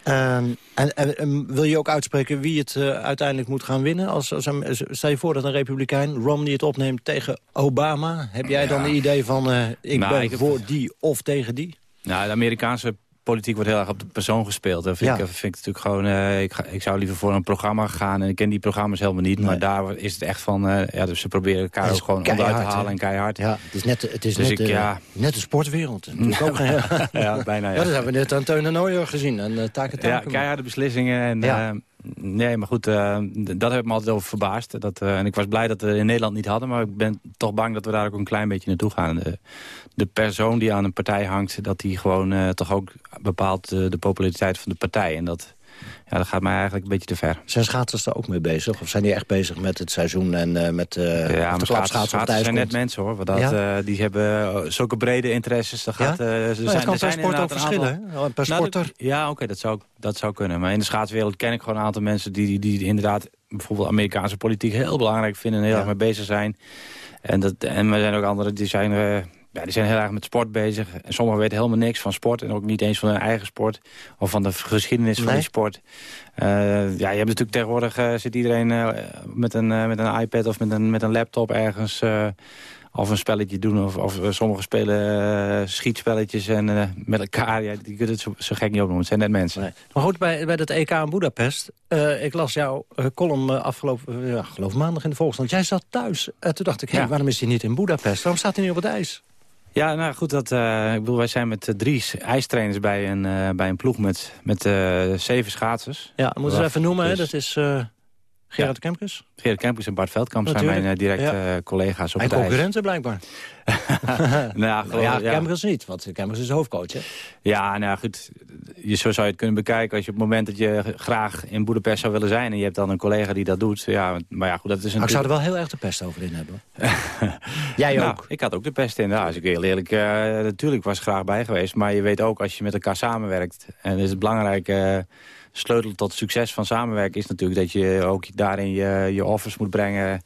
Um, en, en, en, wil je ook uitspreken wie het uh, uiteindelijk moet gaan winnen? Als, als een, stel je voor dat een republikein Romney het opneemt tegen Obama. Heb jij dan een idee van uh, ik nou, ben ik voor die of tegen die? Nou, de Amerikaanse politiek wordt heel erg op de persoon gespeeld. Dat vind, ja. ik, vind ik natuurlijk gewoon... Uh, ik, ga, ik, zou liever voor een programma gaan. En ik ken die programma's helemaal niet. Nee. Maar daar is het echt van... Uh, ja, dus ze proberen elkaar ook gewoon onderuit te halen en keihard. Ja, het is net, het is dus net, ik, ja. net de sportwereld. ook, ja, bijna. Ja. ja, dat hebben we net aan Teun en Nooijer gezien. En, uh, ja, keiharde beslissingen. En, ja. Nee, maar goed, uh, dat heb ik me altijd over verbaasd. Dat, uh, en ik was blij dat we in Nederland niet hadden. Maar ik ben toch bang dat we daar ook een klein beetje naartoe gaan. De persoon die aan een partij hangt, dat die gewoon uh, toch ook bepaalt de populariteit van de partij. En dat, ja, dat gaat mij eigenlijk een beetje te ver. Zijn schaatsers daar ook mee bezig? Of zijn die echt bezig met het seizoen en uh, met uh, ja, maar schaatsen, zijn net mensen hoor. Want dat, ja? uh, die hebben zulke brede interesses. Dat gaat, ja? er zijn, kan per sport ook verschillen, aantal... per nou, sporter. Ja, oké, okay, dat, zou, dat zou kunnen. Maar in de schaatswereld ken ik gewoon een aantal mensen... die, die, die inderdaad bijvoorbeeld Amerikaanse politiek heel belangrijk vinden... en heel erg mee bezig zijn. En, dat, en er zijn ook anderen die zijn, ja, die zijn heel erg met sport bezig. En sommigen weten helemaal niks van sport. En ook niet eens van hun eigen sport. Of van de geschiedenis nee. van die sport. Uh, ja, je hebt natuurlijk tegenwoordig... Uh, zit iedereen met, een, met een iPad of met een, met een laptop ergens of een spelletje doen. Of, of sommigen spelen schietspelletjes en met elkaar. Ja, die kunnen het zo, zo, gek niet opnoemen. Het zijn net mensen. Nee. Maar goed, bij, bij dat EK in Budapest. Ik las jouw column afgelopen ja, geloof maandag in de Volkskrant. Jij zat thuis. toen dacht ik, hey, ja. waarom is hij niet in Budapest? Waarom staat hij niet op het ijs? Ja, nou goed, dat, ik bedoel, wij zijn met drie ijstrainers bij een, bij een ploeg met, met zeven schaatsers. Ja, moeten we even noemen, hè? dat is... Gerard. Kempkes? Gerard Kempkes en Bart Veldkamp Natuurlijk. zijn mijn uh, directe ja. collega's op en het ijs. concurrenten blijkbaar. nou, ja, ja. Kempkes niet, want Kempkes is de hoofdcoach, hè? Ja, nou goed, je, zo zou je het kunnen bekijken. Als je op het moment dat je graag in Boedapest zou willen zijn... en je hebt dan een collega die dat doet. Ja, maar ja, goed, dat is een. Ik zou er wel heel erg de pest over in hebben. Jij nou, ook? Ik had ook de pest in. Nou, als ik heel eerlijk... Uh, natuurlijk was ik graag bij geweest. Maar je weet ook, als je met elkaar samenwerkt... en is het belangrijk... Uh, sleutel tot succes van samenwerken is natuurlijk dat je ook daarin je, je offers moet brengen.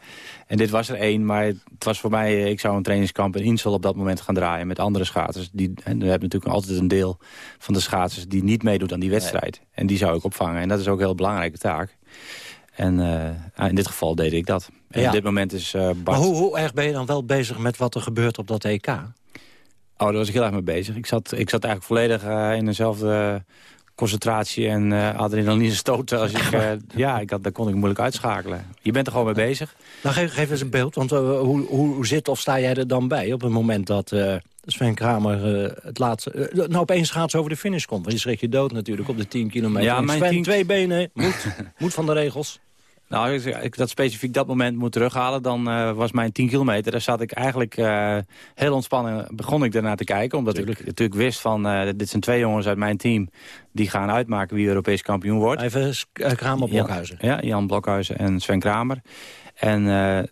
En dit was er één, maar het was voor mij... ik zou een trainingskamp in Insel op dat moment gaan draaien met andere schaatsers. Die, en we hebben natuurlijk altijd een deel van de schaatsers die niet meedoet aan die wedstrijd. Nee. En die zou ik opvangen. En dat is ook een heel belangrijke taak. En uh, in dit geval deed ik dat. En ja. op dit moment is uh, Bart... Maar hoe, hoe erg ben je dan wel bezig met wat er gebeurt op dat EK? Oh, daar was ik heel erg mee bezig. Ik zat, ik zat eigenlijk volledig uh, in dezelfde concentratie en uh, adrenaline stoten. Als ik, uh, ja, ik had, daar kon ik moeilijk uitschakelen. Je bent er gewoon mee bezig. Nou, geef, geef eens een beeld, want uh, hoe, hoe, hoe zit of sta jij er dan bij... op het moment dat Sven Kramer het laatste... nou, opeens gaat ze over de finish komt. Want je schrik je dood natuurlijk op de 10 kilometer. Ja, mijn Sven, tien... twee benen, moet, moet van de regels. Nou, als ik dat specifiek dat moment moet terughalen, dan uh, was mijn 10 kilometer. Daar zat ik eigenlijk uh, heel ontspannen, begon ik daarna te kijken. Omdat ik natuurlijk wist van, uh, dit zijn twee jongens uit mijn team... die gaan uitmaken wie Europees kampioen wordt. Even Kramer Blokhuizen. Ja, Jan Blokhuizen en Sven Kramer. En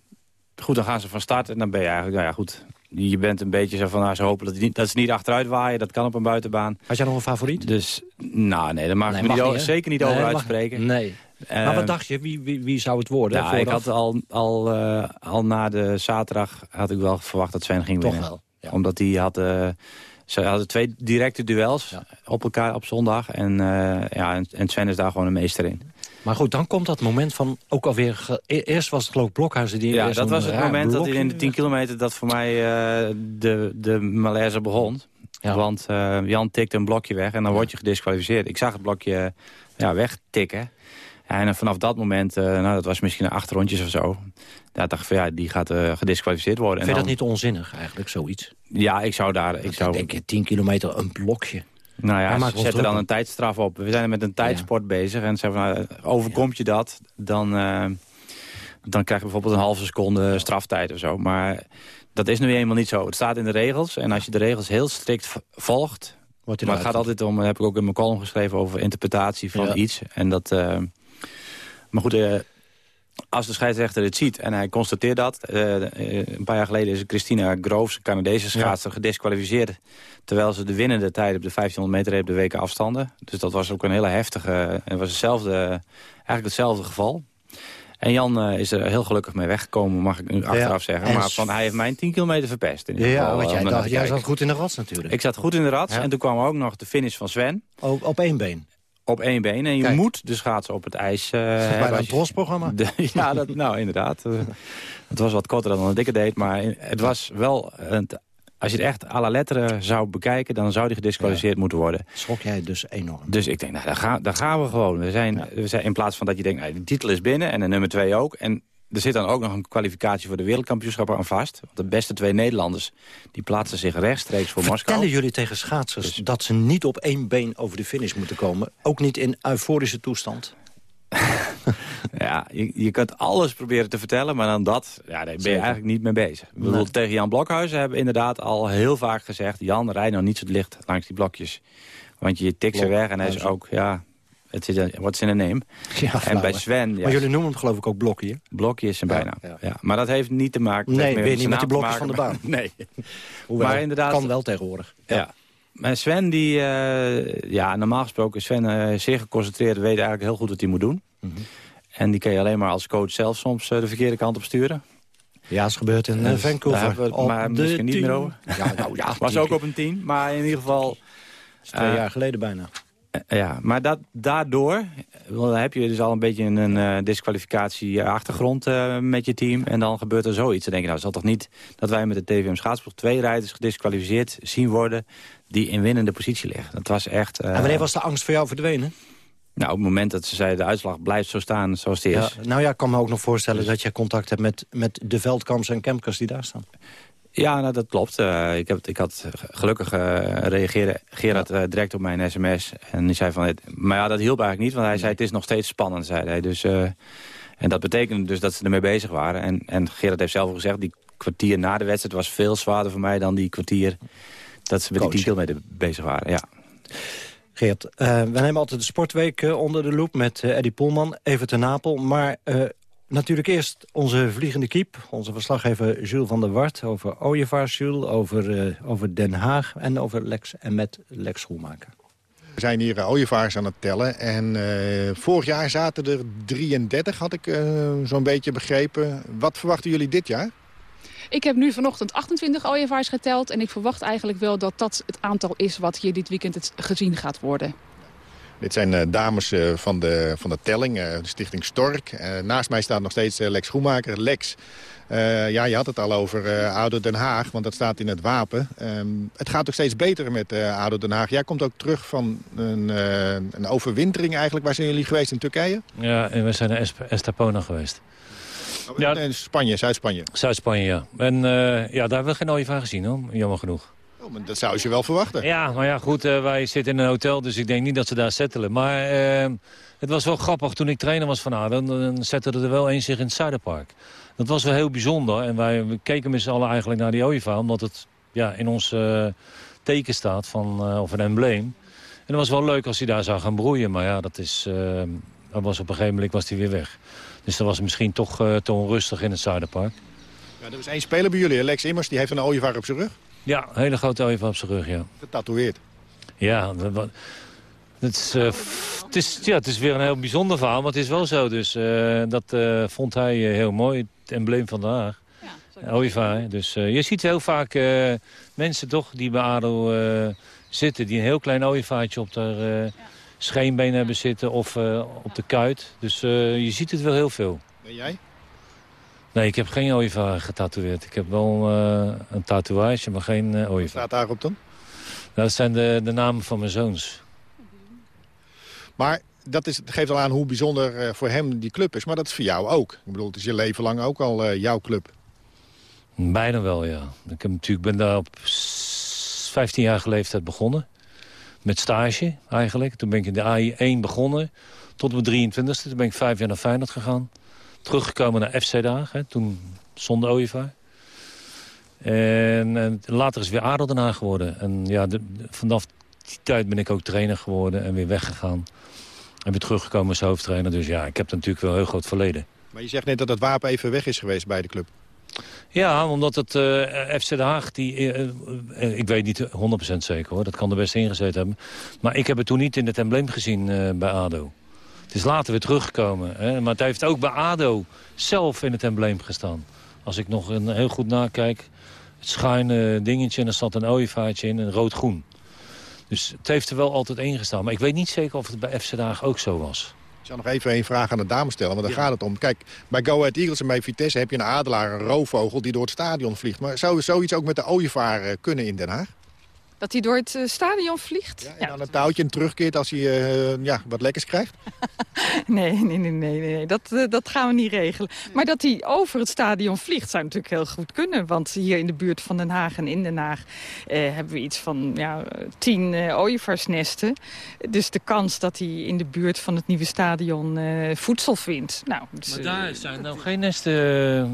goed, dan gaan ze van start en dan ben je eigenlijk, nou ja goed... Je bent een beetje zo van, nou, ze hopen dat, niet, dat ze niet achteruit waaien. Dat kan op een buitenbaan. Had jij nog een favoriet? Dus, nou nee, daar mag nee, ik me niet niet, zeker niet nee, over uitspreken. Nee. Uh, maar wat dacht je? Wie, wie, wie zou het worden? Ja, ik had al, al, uh, al na de zaterdag had ik wel verwacht dat Sven ging Toch winnen. Wel, ja. Omdat die had... Uh, ze hadden twee directe duels ja. op elkaar op zondag. En, ja, en, en Sven is daar gewoon een meester in. Maar goed, dan komt dat moment van ook alweer... Eerst was het geloof ik Blokhuizen die... Ja, dat was het moment dat in de 10 kilometer... dat voor mij de, de malaise begon. Ja. Want uh, Jan tikte een blokje weg en dan ja. word je gedisqualificeerd. Ik zag het blokje ja, wegtikken. En vanaf dat moment, uh, nou, dat was misschien acht rondjes of zo... Daar dacht ik van ja, die gaat uh, gedisqualificeerd worden. Vind je dat niet onzinnig eigenlijk, zoiets? Ja, ik zou daar... Ik, zou... denk je, 10 kilometer een blokje. Nou ja, ze zetten dan een tijdstraf op. We zijn met een tijdsport ja. bezig. En zeggen van, nou, overkomt je dat, dan, uh, dan krijg je bijvoorbeeld een halve seconde straftijd of zo. Maar dat is nu eenmaal niet zo. Het staat in de regels. En als je de regels heel strikt volgt... maar het gaat altijd om, heb ik ook in mijn column geschreven... over interpretatie van ja. iets. En dat... Uh, maar goed... Uh, als de scheidsrechter het ziet en hij constateert dat... Uh, een paar jaar geleden is Christina Groves, een Canadese schaatser, ja. gedisqualificeerd... terwijl ze de winnende tijd op de 1500 meter heeft de weken afstanden. Dus dat was ook een hele heftige... Het was hetzelfde, eigenlijk hetzelfde geval. En Jan uh, is er heel gelukkig mee weggekomen, mag ik nu achteraf ja, zeggen. Maar van, hij heeft mijn 10 kilometer verpest. In ja, geval, want jij, dacht, jij zat goed in de rats natuurlijk. Ik zat goed in de rats. Ja. En toen kwam ook nog de finish van Sven. Op, op één been? Op één been. En je Kijk. moet de schaatsen op het ijs uh, hebben. Bijna een trosprogramma. ja, dat, nou inderdaad. het was wat korter dan een dikke date. Maar het was wel... Een, als je het echt à la letteren zou bekijken... dan zou die gedisqualificeerd ja. moeten worden. Schrok jij dus enorm. Dus ik denk, nou, daar, ga, daar gaan we gewoon. We zijn, ja. we zijn, in plaats van dat je denkt, nou, de titel is binnen... en de nummer twee ook... En er zit dan ook nog een kwalificatie voor de wereldkampioenschappen aan vast. Want de beste twee Nederlanders die plaatsen zich rechtstreeks voor Moskou. Vertellen jullie tegen schaatsers dus... dat ze niet op één been over de finish moeten komen? Ook niet in euforische toestand? ja, je, je kunt alles proberen te vertellen, maar dan dat, ja, daar ben je Zeker. eigenlijk niet mee bezig. Ik bedoel, nee. tegen Jan Blokhuizen hebben we inderdaad al heel vaak gezegd... Jan, rijd nou niet zo licht langs die blokjes. Want je tikt ze weg en hij is ook, ja, Het is een, what's in a name. Ja, en bij? Sven... Maar jullie noemen hem geloof ik ook Blokkie, hè? Blokje is zijn Ja, bijnaam. ja. Ja, Maar dat heeft niet te maken... Nee, weer niet met die blokjes van de baan. Nee. Hoewel, maar inderdaad... kan wel tegenwoordig. Ja. Maar Sven, die, eh, ja, normaal gesproken is Sven eh, zeer geconcentreerd... weet eigenlijk heel goed wat hij moet doen. Mhm. En die kan je alleen maar als coach zelf soms eh, de verkeerde kant op sturen. Ja, is gebeurd in eh, Dus Vancouver. we het maar misschien niet meer over. Ja, nou ja. Was ook op een tien, maar in ieder geval... is twee eh, jaar geleden bijna. Eh, Ja, maar dat, daardoor wel, dan heb je dus al een beetje een eh disqualificatie achtergrond eh, met je team. En dan gebeurt er zoiets. Dan denk je, nou, het zal toch niet dat wij met de TVM Schaatsploeg twee rijders gedisqualificeerd zien worden die in winnende positie liggen. Dat was echt... eh, En wanneer was de angst voor jou verdwenen? Nou, op het moment dat ze zeiden de uitslag blijft zo staan zoals het Ja, is. nou ja, ik kan me ook nog voorstellen dat je contact hebt met, met de veldkamps en campers die daar staan. Ja, nou, dat klopt. Eh, ik, heb, ik had gelukkig eh reageerde Gerard eh, direct op mijn sms. En die zei van, het, maar ja, dat hielp eigenlijk niet. Want hij zei, het is nog steeds spannend, zei hij. Dus, eh, en dat betekende dus dat ze ermee bezig waren. En, en Gerard heeft zelf al gezegd, die kwartier na de wedstrijd was veel zwaarder voor mij dan die kwartier dat ze met die 10 kilometer bezig waren. Ja. Geert, eh, we nemen altijd de sportweek eh, onder de loep met eh, Eddie Poelman, even te Napel. Maar eh, natuurlijk eerst onze vliegende kiep, onze verslaggever Jules van der Wart... over Ooievaars, Jules, over, eh, over Den Haag en over Lex en met Lex Schoenmaker. We zijn hier eh, ooievaars aan het tellen. En eh, vorig jaar zaten er 33, had ik eh, zo'n beetje begrepen. Wat verwachten jullie dit jaar? Ik heb nu vanochtend 28 ooievaars geteld. En ik verwacht eigenlijk wel dat dat het aantal is wat hier dit weekend het gezien gaat worden. Dit zijn eh, dames eh, van, de, van de telling, eh, de stichting Stork. Naast mij staat nog steeds Lex Schoenmaker. Lex, ja, je had het al over eh ADO Den Haag, want dat staat in het wapen. Ehm, het gaat ook steeds beter met eh ADO Den Haag. Jij komt ook terug van een, een overwintering eigenlijk. Waar zijn jullie geweest in Turkije? Ja, en we zijn naar Estepona geweest. Ja. In Spanje, Zuid-Spanje. Zuid-Spanje, ja. En ja, daar hebben we geen ooievaar gezien, hoor. Jammer genoeg. Oh, maar dat zou je wel verwachten. Ja, maar ja, goed, eh, wij zitten in een hotel, dus ik denk niet dat ze daar settelen. Maar eh, het was wel grappig, toen ik trainer was van ADO, dan, zettelde er wel een zich in het Zuiderpark. Dat was wel heel bijzonder en wij we keken met z'n allen eigenlijk naar die ooievaar, omdat het ja, in ons eh, teken staat, van, eh, of een embleem. En dat was wel leuk als hij daar zou gaan broeien, maar ja, dat is, eh, dat was op een gegeven moment was hij weer weg. Dus dat was misschien toch te onrustig in het Zuiderpark. Ja, er is één speler bij jullie, Lex Immers, die heeft een ooievaar op zijn rug. Ja, een hele grote ooievaar op zijn rug, ja. Getatoeëerd. Ja, dat, dat is, eh, f- het, is, ja, het is weer een heel bijzonder verhaal, maar het is wel zo. Dus eh, dat eh, vond hij heel mooi, het embleem van de Haag. Ooievaar. Dus eh, je ziet heel vaak eh, mensen toch die bij ADO eh, zitten... die een heel klein ooievaartje op de scheenbeen hebben zitten of eh, op de kuit. Dus eh, je ziet het wel heel veel. Ben jij? Nee, ik heb geen ooievaar getatoeëerd. Ik heb wel eh, een tatoeage, maar geen eh ooievaar. Staat daarop dan? Dat zijn de, de namen van mijn zoons. Maar dat is, het geeft al aan hoe bijzonder eh, voor hem die club is. Maar dat is voor jou ook. Ik bedoel, het is je leven lang ook al jouw club. Bijna wel, ja. Ik heb natuurlijk, ben daar op s- 15 jaar leeftijd begonnen. Met stage eigenlijk. Toen ben ik in de AI1 begonnen. Tot mijn 23e. Toen ben ik vijf jaar naar Feyenoord gegaan. Teruggekomen naar FC Dagen. Toen zonder ooievaar. En, en later is weer ADO Den Haag geworden. En ja, de- de- vanaf die tijd ben ik ook trainer geworden en weer weggegaan. En weer teruggekomen als hoofdtrainer. Dus ja, ik heb natuurlijk wel een heel groot verleden. Maar je zegt net dat het wapen even weg is geweest bij de club. Ja, omdat het eh, FC Den Haag, die, eh, eh, ik weet niet 100% zeker hoor, dat kan er best ingezet hebben. Maar ik heb het toen niet in het embleem gezien bij ADO. Het is later weer teruggekomen. Hè? Maar het heeft ook bij ADO zelf in het embleem gestaan. Als ik nog een, heel goed nakijk, het schuine dingetje en er zat een ooievaartje in, een rood-groen. Dus het heeft er wel altijd in gestaan. Maar ik weet niet zeker of het bij FC Den Haag ook zo was. Ik zal nog even een vraag aan de dames stellen, want daar gaat het om. Kijk, bij Go Ahead Eagles en bij Vitesse heb je een adelaar, een roofvogel... die door het stadion vliegt. Maar zou zoiets ook met de ooievaar eh, kunnen in Den Haag? Dat hij door het eh, stadion vliegt? En dan een touwtje en terugkeert als hij eh, ja, wat lekkers krijgt? Nee, nee, nee, nee, nee. Dat, eh, dat gaan we niet regelen. Maar dat hij over het stadion vliegt zou natuurlijk heel goed kunnen. Want hier in de buurt van Den Haag en in Den Haag eh, hebben we iets van ja, tien eh, ooievaarsnesten. Dus de kans dat hij in de buurt van het nieuwe stadion eh, voedsel vindt. Nou, dus, Maar eh, daar zijn nou geen nesten.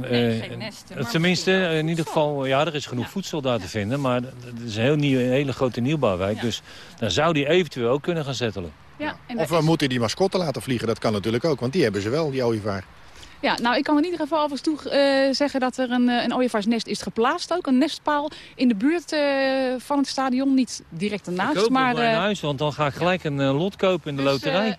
eh, Nee, eh, geen nesten, eh, Tenminste, eh, in ieder geval, ja, er is genoeg voedsel daar te vinden. Maar het is een, heel nieuw, hele grote nieuwbouwwijk. Dus dan zou die eventueel ook kunnen gaan settelen. Ja, en Of we is- moeten die mascotte laten vliegen, dat kan natuurlijk ook. Want die hebben ze wel, die ooievaar. Ja, nou, ik kan in ieder geval alvast toe eh, zeggen dat er een, eh, een ooievaarsnest is geplaatst ook. Een nestpaal in de buurt eh, van het stadion. Niet direct ernaast, Koop maar... eh, huis, want dan ga ik gelijk een lot kopen in de Dus, loterij. ja.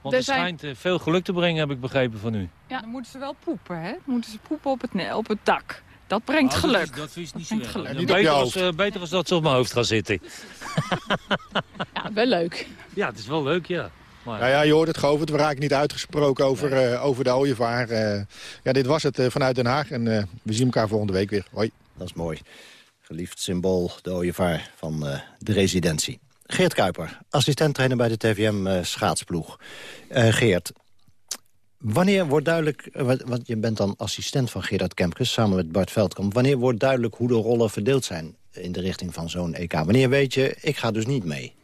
Want Er het zijn- schijnt veel geluk te brengen, heb ik begrepen van u. Ja. Dan moeten ze wel poepen, hè? Dan moeten ze poepen op het, op het dak. Dat brengt Oh, dat geluk. is- Dat is niet brengt geluk. Niet beter, als, eh, beter als dat ze op mijn hoofd gaan zitten. ja, wel leuk. Ja, het is wel leuk, ja. Maar, Ja, ja, je hoort het Govert. We raken niet uitgesproken over, eh, over de ooievaar. Eh, ja, dit was het vanuit Den Haag. En eh, we zien elkaar volgende week weer. Hoi. Dat is mooi. Geliefd symbool, de ooievaar van eh, de residentie. Geert Kuiper, assistent-trainer bij de TVM eh, schaatsploeg. Eh, Geert, wanneer wordt duidelijk... eh, Want je bent dan assistent van Gerard Kempkes samen met Bart Veldkamp. Wanneer wordt duidelijk hoe de rollen verdeeld zijn in de richting van zo'n EK? Wanneer weet je, ik ga dus niet mee?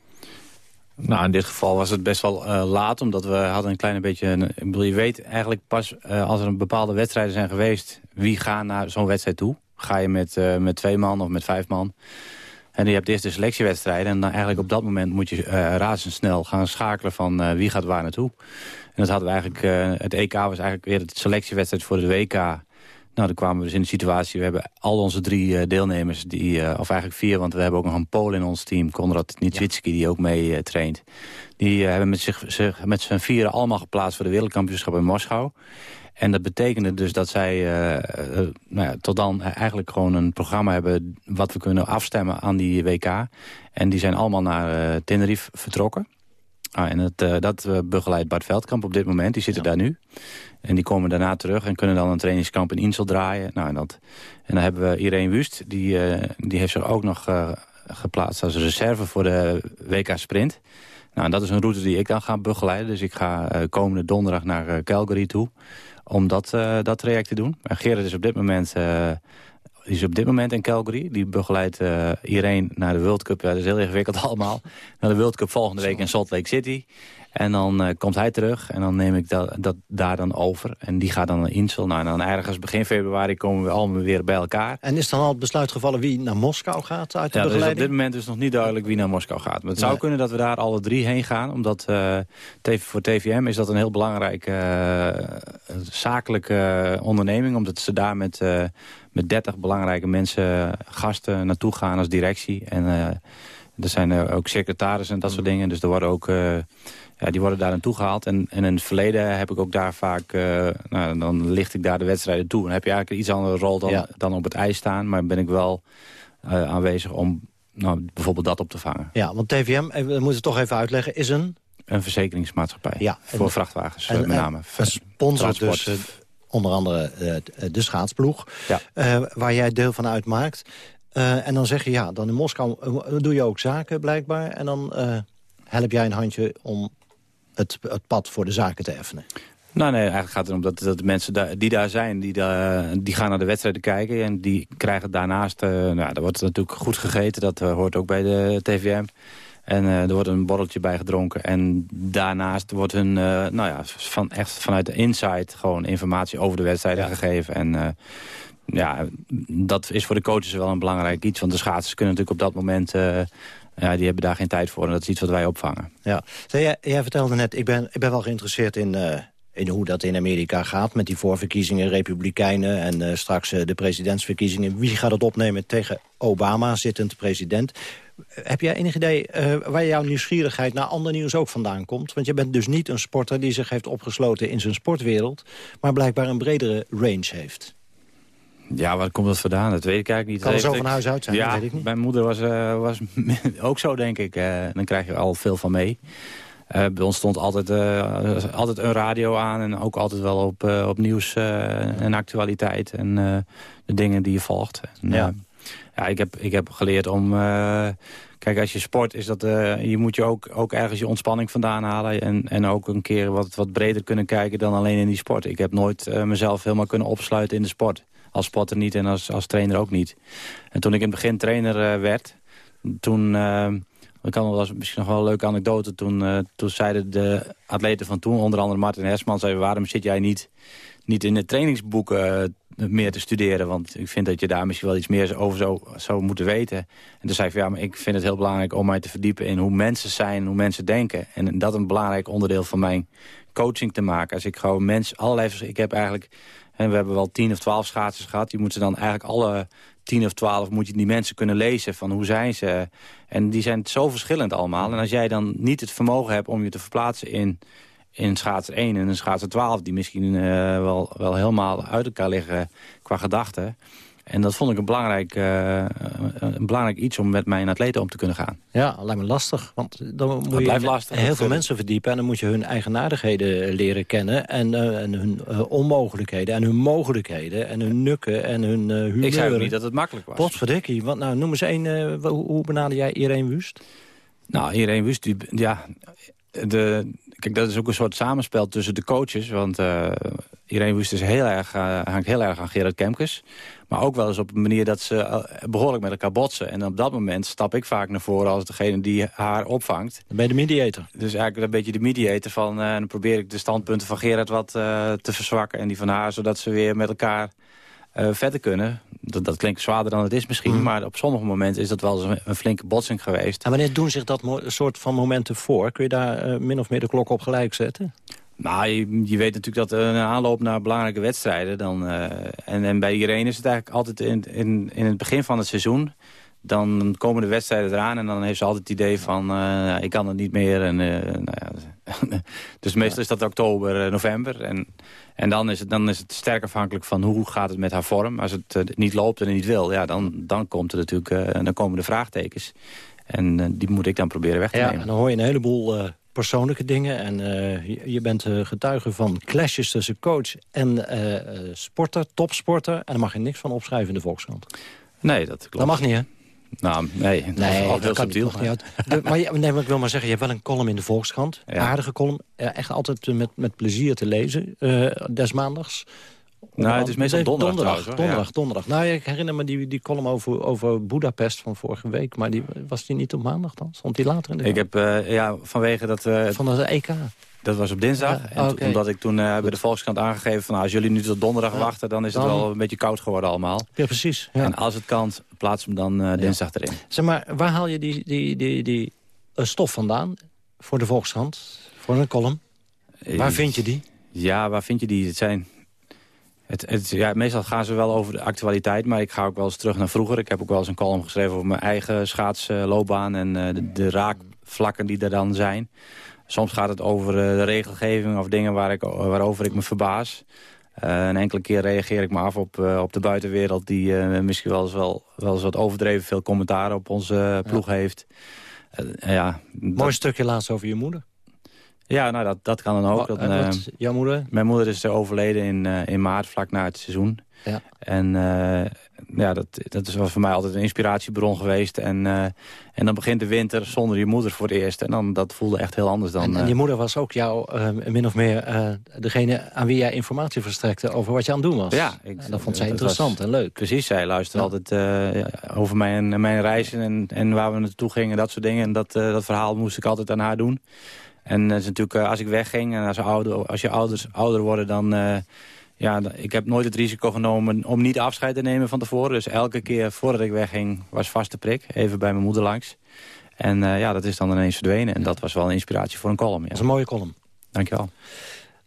Nou, in dit geval was het best wel eh, laat, omdat we hadden een klein beetje... Ik bedoel, je weet eigenlijk pas eh, als er een bepaalde wedstrijden zijn geweest... wie gaat naar zo'n wedstrijd toe. Ga je met, met twee man of met vijf man. En je hebt eerst de selectiewedstrijden. En dan eigenlijk op dat moment moet je razendsnel gaan schakelen van wie gaat waar naartoe. Dat hadden we eigenlijk... eh, het EK was eigenlijk weer de selectiewedstrijd voor de WK. Nou, dan kwamen we dus in de situatie... we hebben al onze drie eh, deelnemers, die, eh, of eigenlijk vier... want we hebben ook nog een Pool in ons team, Konrad Nitswitski... die ook mee traint. Die hebben met, zich, met z'n vieren allemaal geplaatst... voor de wereldkampioenschap in Moskou. En dat betekende dus dat zij nou ja, tot dan eigenlijk gewoon een programma hebben... wat we kunnen afstemmen aan die WK. En die zijn allemaal naar Tenerife vertrokken. Ah, en het, eh, dat eh, begeleidt Bart Veldkamp op dit moment. Die zitten daar nu. En die komen daarna terug en kunnen dan een trainingskamp in Insel draaien. Nou, en, dat, en dan hebben we Irene Wust. Die, eh, die heeft zich ook nog geplaatst als reserve voor de WK Sprint. Nou, en dat is een route die ik dan ga begeleiden. Dus ik ga komende donderdag naar Calgary toe. Om dat, dat traject te doen. En Gerard is op dit moment... eh, die is op dit moment in Calgary. Die begeleidt uh, Irene naar de World Cup. Ja, dat is heel ingewikkeld allemaal. Naar de World Cup volgende week in Salt Lake City. En dan uh, komt hij terug en dan neem ik dat, dat daar dan over. En die gaat dan naar Insel. Nou, en dan ergens begin februari komen we allemaal weer bij elkaar. En is dan al het besluit gevallen wie naar Moskou gaat uit de ja, dus begeleiding? op dit moment is nog niet duidelijk wie naar Moskou gaat. Maar het zou Nee. kunnen dat we daar alle drie heen gaan. Omdat uh, voor TVM is dat een heel belangrijke uh, zakelijke onderneming. Omdat ze daar met, met 30 belangrijke mensen, gasten naartoe gaan als directie. En uh, er zijn ook secretarissen en dat soort dingen. Dus er worden ook... Uh, ja, die worden daar naartoe gehaald. En, en in het verleden heb ik ook daar vaak... Nou, dan licht ik daar de wedstrijden toe. Dan heb je eigenlijk een iets andere rol dan, Ja. dan op het ijs staan. Maar ben ik wel aanwezig om nou, bijvoorbeeld dat op te vangen. Ja, want TVM, eh, we moeten het toch even uitleggen, is een... Een verzekeringsmaatschappij. Ja, voor en- vrachtwagens en- met name. Een sponsor dus, eh, onder andere eh, de schaatsploeg, Ja. eh, waar jij deel van uitmaakt. Eh, en dan zeg je, ja, dan in Moskou doe je ook zaken blijkbaar. En dan help jij een handje om het, het pad voor de zaken te effenen. Nou nee, eigenlijk gaat het erom dat, dat de mensen daar, die daar zijn, die, daar, die gaan naar de wedstrijden kijken. En die krijgen daarnaast, uh, nou, daar wordt natuurlijk goed gegeten. Dat hoort ook bij de TVM. En uh, er wordt een borreltje bij gedronken. En daarnaast wordt hun, nou ja, van, echt vanuit de inside gewoon informatie over de wedstrijden Ja. gegeven. En ja, dat is voor de coaches wel een belangrijk iets. Want de schaatsers kunnen natuurlijk op dat moment... eh, ja, die hebben daar geen tijd voor. En dat is iets wat wij opvangen. Ja. Jij, jij vertelde net, ik ben, ik ben wel geïnteresseerd in, eh, in hoe dat in Amerika gaat... met die voorverkiezingen, republikeinen en eh, straks eh, de presidentsverkiezingen. Wie gaat het opnemen tegen Obama, zittend president? Heb jij enig idee eh, waar jouw nieuwsgierigheid naar ander nieuws ook vandaan komt? Want je bent dus niet een sporter die zich heeft opgesloten in zijn sportwereld... maar blijkbaar een bredere range heeft. Ja, waar komt dat vandaan? Dat weet ik eigenlijk niet. Kan er zo van huis uit zijn, ja, dat weet ik niet. mijn moeder was, eh, was ook zo, denk ik. Eh, dan krijg je al veel van mee. Eh, bij ons stond altijd, altijd een radio aan en ook altijd wel op, op nieuws en actualiteit en de dingen die je volgt. En, Ja. Ja, ik heb, ik heb geleerd om... eh, kijk, als je sport is dat... eh, je moet je ook, ook ergens je ontspanning vandaan halen... en, en ook een keer wat, wat breder kunnen kijken dan alleen in die sport. Ik heb nooit eh, mezelf helemaal kunnen opsluiten in de sport. Als sporter niet en als, als trainer ook niet. En toen ik in het begin trainer werd... toen... ik kan wel eens misschien nog wel een leuke anekdote. Toen, toen zeiden de atleten van toen, onder andere Martin Hersman... zei waarom zit jij niet, niet in de trainingsboeken meer te studeren. Want ik vind dat je daar misschien wel iets meer over zou, moeten weten. En toen zei ik van ja, maar ik vind het heel belangrijk om mij te verdiepen in hoe mensen zijn, hoe mensen denken. En dat een belangrijk onderdeel van mijn coaching te maken. Als ik gewoon mensen, allerlei, ik heb eigenlijk, en we hebben wel tien of twaalf schaatsers gehad. Die moeten dan eigenlijk alle tien of twaalf moet je die mensen kunnen lezen van hoe zijn ze. En die zijn zo verschillend allemaal. En als jij dan niet het vermogen hebt om je te verplaatsen in in schaatser 1 en een schaatser 12... die misschien uh, wel, wel helemaal uit elkaar liggen qua gedachten. En dat vond ik een belangrijk, uh, een belangrijk iets om met mijn atleten om te kunnen gaan. Ja, lijkt me lastig. Want dan moet je lastig, heel veel mensen verdiepen... en dan moet je hun eigenaardigheden leren kennen... en, uh, en hun onmogelijkheden en hun mogelijkheden... en hun nukken en hun humeuren. Ik zei ook niet dat het makkelijk was. Potverdikkie. Want nou, noem eens één. hoe, hoe benader jij Irene Wust? Nou, Irene Wust, die, ja, de, kijk, dat is ook een soort samenspel tussen de coaches. Want uh, Irene Wust is heel erg, uh, hangt heel erg aan Gerard Kemkes. Maar ook wel eens op een manier dat ze uh, behoorlijk met elkaar botsen. En op dat moment stap ik vaak naar voren als degene die haar opvangt. Dan ben je de mediator. Dus eigenlijk een beetje de mediator van... en dan probeer ik de standpunten van Gerard wat te verzwakken. En die van haar, zodat ze weer met elkaar uh, verder kunnen. Dat, dat, klinkt zwaarder dan het is misschien, mm. maar op sommige momenten is dat wel eens een, flinke botsing geweest. En wanneer doen zich dat soort van momenten voor? Kun je daar uh, min of meer de klok op gelijk zetten? Nou, je, je weet natuurlijk dat een aanloop naar belangrijke wedstrijden... Dan, uh, en, en bij iedereen is het eigenlijk altijd in, in, in het begin van het seizoen dan komen de wedstrijden eraan en dan heeft ze altijd het idee van... Uh, ik kan het niet meer. En, nou ja, dus meestal is dat oktober, november. En, en dan, is het, dan is het sterk afhankelijk van hoe gaat het met haar vorm. Als het niet loopt en niet wil, ja, dan, dan, komt er natuurlijk, dan komen de vraagtekens. En die moet ik dan proberen weg te ja, nemen. En dan hoor je een heleboel persoonlijke dingen. En je, je, bent getuige van clashes tussen coach en sporter, topsporter. En daar mag je niks van opschrijven in de Volkskrant. Nee, dat klopt. Dat mag niet, hè? Nou, nee, dat nee, is kan subtiel. Maar, nee, maar ik wil maar zeggen, je hebt wel een column in de Volkskrant. Ja. Aardige column. echt altijd met, met plezier te lezen. Uh, des maandags. Nou, het is meestal donderdag. Donderdag, trouwens, donderdag, ja. donderdag. Nou, ik herinner me die, die column over, over Budapest van vorige week. Maar die, was die niet op maandag dan? Stond die later in de Ik heb, uh, ja, vanwege dat... Uh, van de EK? Dat was op dinsdag. Ja, en okay. omdat ik toen uh, bij de Volkskrant aangegeven... van nou, als jullie nu tot donderdag ja, wachten... dan is het wel een beetje koud geworden allemaal. Ja, precies. Ja. En als het kan, plaats hem dan uh, dinsdag erin. Zeg maar, waar haal je die, die, die, die uh, stof vandaan voor de Volkskrant? Voor een column? Waar vind je die? Ja, waar vind je die? Het zijn... Het, het, ja, meestal gaan ze wel over de actualiteit, maar ik ga ook wel eens terug naar vroeger. Ik heb ook wel eens een column geschreven over mijn eigen schaatsloopbaan... en de, de raakvlakken die er dan zijn. Soms gaat het over uh, de regelgeving of dingen waar ik, waarover ik me verbaas. Uh, een enkele keer reageer ik me af op, uh, op de buitenwereld... die misschien wel eens, wel, wel eens wat overdreven veel commentaar op onze ploeg ja. heeft. ja, Mooi dat... stukje laatst over je moeder. Ja, nou, dat, dat kan dan ook. Dat, wat, jouw moeder? Mijn moeder is overleden in, in maart, vlak na het seizoen. Ja. En ja, dat, dat is voor mij altijd een inspiratiebron geweest. En, uh, en dan begint de winter zonder je moeder voor het eerst. En dan, dat voelde echt heel anders dan... En, en je moeder was ook jou, uh, min of meer, uh, degene aan wie jij informatie verstrekte... over wat je aan het doen was. Ja. Ik, en dat vond zij interessant was, en leuk. Precies, zij luisterde ja. altijd over mijn, mijn reizen en, en waar we naartoe gingen. Dat soort dingen. En dat, dat verhaal moest ik altijd aan haar doen. En is natuurlijk, als ik wegging en als, ouder, als je ouders ouder worden... dan ja, ik heb nooit het risico genomen om niet afscheid te nemen van tevoren. Dus elke keer voordat ik wegging was vaste prik. Even bij mijn moeder langs. En uh, ja, dat is dan ineens verdwenen. En dat was wel een inspiratie voor een column. Ja. Dat is een mooie column. Dankjewel.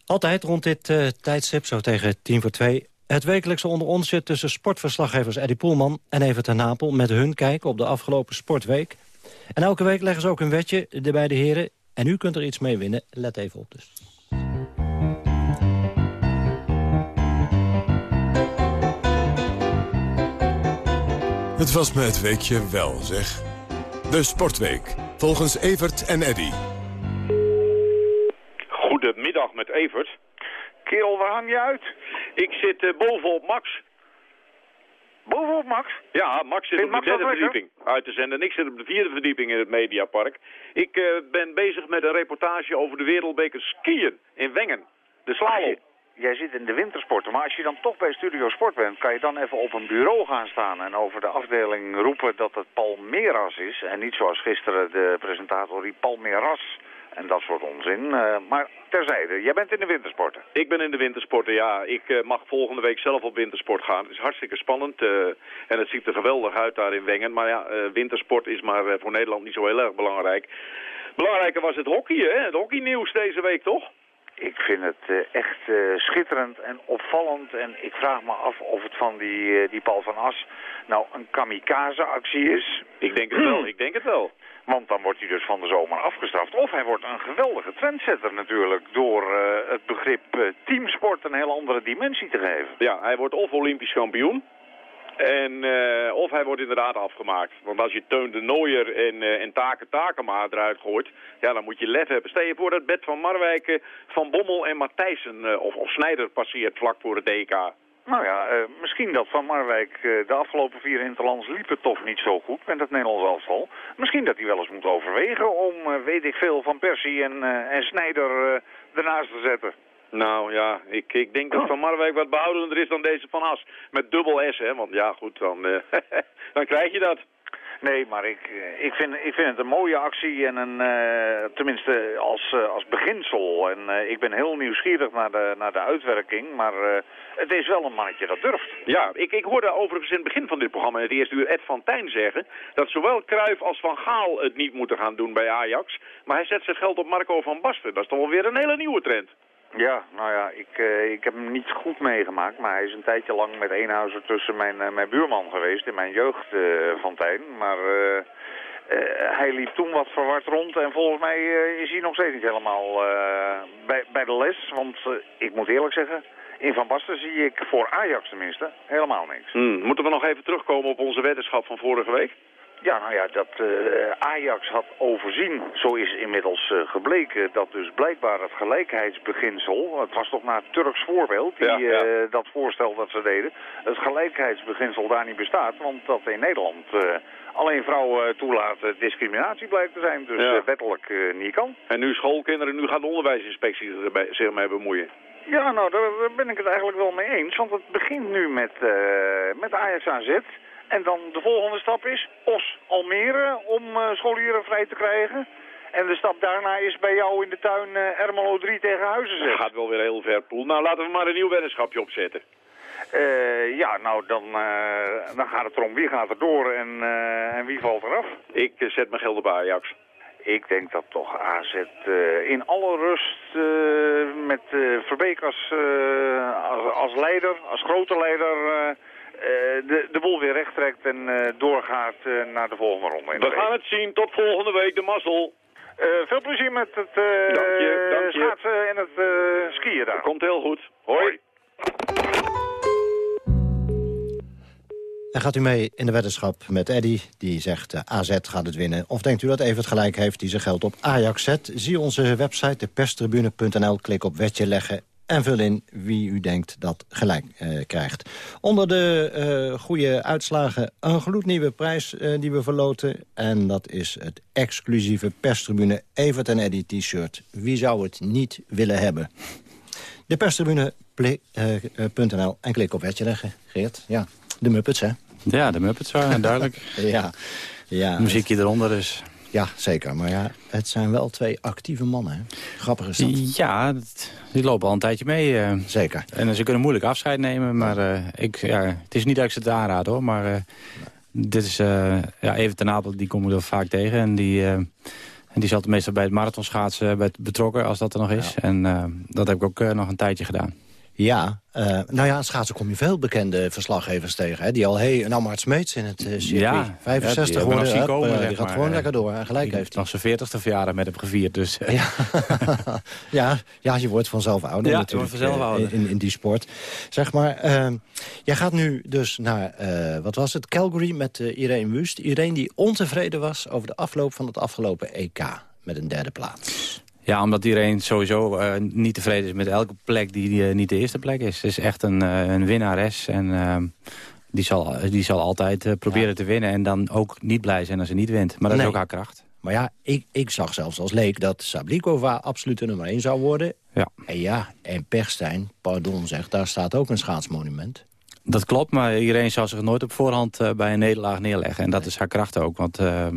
Altijd rond dit uh, tijdstip, zo tegen tien voor twee... het wekelijkse onder ons zit tussen sportverslaggevers Eddie Poelman en Evert ten Napel... met hun kijk op de afgelopen sportweek. En elke week leggen ze ook een wetje, de beide heren. En u kunt er iets mee winnen. Let even op dus. Het was me het weekje wel, zeg. De Sportweek, volgens Evert en Eddy. Goedemiddag met Evert. Kerel, waar hang je uit? Ik zit uh, bovenop Max. Bovenop Max? Ja, Max zit op de derde verdieping uit te zenden. En ik zit op de vierde verdieping in het Mediapark. Ik uh, ben bezig met een reportage over de wereldbeker skiën in Wengen. De slalom. Jij zit in de wintersporten, maar als je dan toch bij Studio Sport bent... kan je dan even op een bureau gaan staan en over de afdeling roepen dat het Palmeras is... en niet zoals gisteren de presentator die Palmeras en dat soort onzin. maar terzijde, jij bent in de wintersporten. Ik ben in de wintersporten, ja. Ik mag volgende week zelf op wintersport gaan. Het is hartstikke spannend en het ziet er geweldig uit daar in Wengen. Maar ja, wintersport is maar voor Nederland niet zo heel erg belangrijk. Belangrijker was het hockey, hè? Het hockeynieuws deze week, toch? Ik vind het uh, echt uh, schitterend en opvallend. En ik vraag me af of het van die, uh, die Paul van As nou een kamikaze-actie is. Ik denk het wel, ik denk het wel. Want dan wordt hij dus van de zomer afgestraft. Of hij wordt een geweldige trendsetter natuurlijk... door het begrip teamsport een heel andere dimensie te geven. Ja, hij wordt of olympisch kampioen... En, uh, of hij wordt inderdaad afgemaakt. Want als je Teun de Nooier en, uh, en Taken Takema eruit gooit... ja, dan moet je lef hebben. Stel je voor dat Bert van Marwijk Van Bommel en Matthijssen... Uh, of, of Snijder passeert vlak voor het DK. Nou ja, misschien dat Van Marwijk de afgelopen vier interlands liepen toch niet zo goed met het Nederlands elftal. Misschien dat hij wel eens moet overwegen om, weet ik veel, Van Persie en, en Snijder ernaast te zetten. Nou ja, ik, ik denk dat Van Marwijk wat behoudender is dan deze Van As. Met dubbel S, hè. Want ja, goed, dan, uh, dan krijg je dat. Nee, maar ik, eh, ik, vind, ik vind het een mooie actie en een, uh, tenminste als, uh, als beginsel. En uh, ik ben heel nieuwsgierig naar de, naar de uitwerking, maar het is wel een mannetje dat durft. Ja, ik, ik hoorde overigens in het begin van dit programma, in het eerste uur, Ed van Tijn zeggen... dat zowel Cruijff als Van Gaal het niet moeten gaan doen bij Ajax. Maar hij zet zijn geld op Marco van Basten. Dat is toch wel weer een hele nieuwe trend. Ja, nou ja, ik, uh, ik heb hem niet goed meegemaakt, maar hij is een tijdje lang met Eenhuizen tussen mijn, uh, mijn buurman geweest in mijn jeugd, uh, Van Tijn. Maar hij liep toen wat verward rond en volgens mij is hij nog steeds niet helemaal bij, bij de les. Want ik moet eerlijk zeggen, in Van Basten zie ik voor Ajax tenminste helemaal niks. Hmm, moeten we nog even terugkomen op onze weddenschap van vorige week? Ja, nou ja, dat uh, Ajax had overzien, zo is inmiddels uh, gebleken, dat dus blijkbaar het gelijkheidsbeginsel, het was toch naar het Turks voorbeeld, die, ja, ja. Uh, dat voorstel dat ze deden, het gelijkheidsbeginsel daar niet bestaat, want dat in Nederland alleen vrouwen toelaten discriminatie blijkt te zijn, dus ja. wettelijk niet kan. En nu schoolkinderen, nu gaat de onderwijsinspectie er zich mee bemoeien. Ja, nou, daar ben ik het eigenlijk wel mee eens, want het begint nu met, met Ajax AZ... En dan de volgende stap is Os Almere om uh, scholieren vrij te krijgen. En de stap daarna is bij jou in de tuin uh, Ermelo 3 tegen Huizen zetten. Dat gaat wel weer heel ver, Poel. Nou, laten we maar een nieuw weddenschapje opzetten. Uh, ja, nou, dan, dan gaat het erom wie gaat er door en, en wie valt eraf. Ik zet mijn geld op Ajax. Ik denk dat toch AZ in alle rust met Verbeek als, als, als, leider, als grote leider de, de boel weer recht trekt en uh, doorgaat uh, naar de volgende ronde. We gaan het zien. Tot volgende week, de mazzel. veel plezier met het dank je, dank je. schaatsen en het skiën daar. Komt heel goed. Hoi. En gaat u mee in de weddenschap met Eddy, die zegt AZ gaat het winnen. Of denkt u dat even het gelijk heeft die zijn geld op Ajax zet? Zie onze website, deperstribune.nl, klik op wetje leggen en vul in wie u denkt dat gelijk uh, krijgt. Onder de uh, goede uitslagen een gloednieuwe prijs uh, die we verloten. En dat is het exclusieve perstribune Evert en Eddy t-shirt. Wie zou het niet willen hebben? De perstribune.nl en klik op wetje leggen. Geert, ja, de Muppets, hè? Ja, de Muppets waren duidelijk. ja, ja. Muziekje eronder dus. Ja, zeker. Maar ja, het zijn wel twee actieve mannen. Hè? Grappig is dat. Ja, die lopen al een tijdje mee. Uh. Zeker. En ze kunnen moeilijk afscheid nemen. Maar uh, ik, ja, het is niet dat ik ze het aanraad hoor. Maar uh, dit is ja, even ten Apel, die komen we er vaak tegen. En die, en die zat meestal bij het marathonschaatsen betrokken, als dat er nog is. Ja. En dat heb ik ook nog een tijdje gedaan. Ja, uh, nou ja, schaatsen kom je veel bekende verslaggevers tegen. Hè, die al, hey, nou Mart Smeets in het uh, circuit. Ja, 65 worden, ja, komen, uh, die gaat gewoon lekker door. En gelijk heeft hij. Nog zijn 40ste verjaardag met hem gevierd. Dus, ja. ja, ja, je wordt vanzelf ouder ja, natuurlijk. vanzelf ouder. In, in, die sport. Zeg maar, ehm, jij gaat nu dus naar, wat was het, Calgary met Irene Wust. Irene die ontevreden was over de afloop van het afgelopen EK. Met een derde plaats. Ja, omdat iedereen sowieso uh, niet tevreden is met elke plek die uh, niet de eerste plek is. Het is echt een, uh, een winnares en ehm, die, zal, die zal altijd proberen ja. te winnen... en dan ook niet blij zijn als ze niet wint. Maar dat nee. is ook haar kracht. Maar ja, ik, ik zag zelfs als leek dat Sablikova absoluut de nummer 1 zou worden. Ja. En ja, en Perstijn, pardon zeg, daar staat ook een schaatsmonument. Dat klopt, maar iedereen zou zich nooit op voorhand uh, bij een nederlaag neerleggen. En dat is haar kracht ook. Want uh,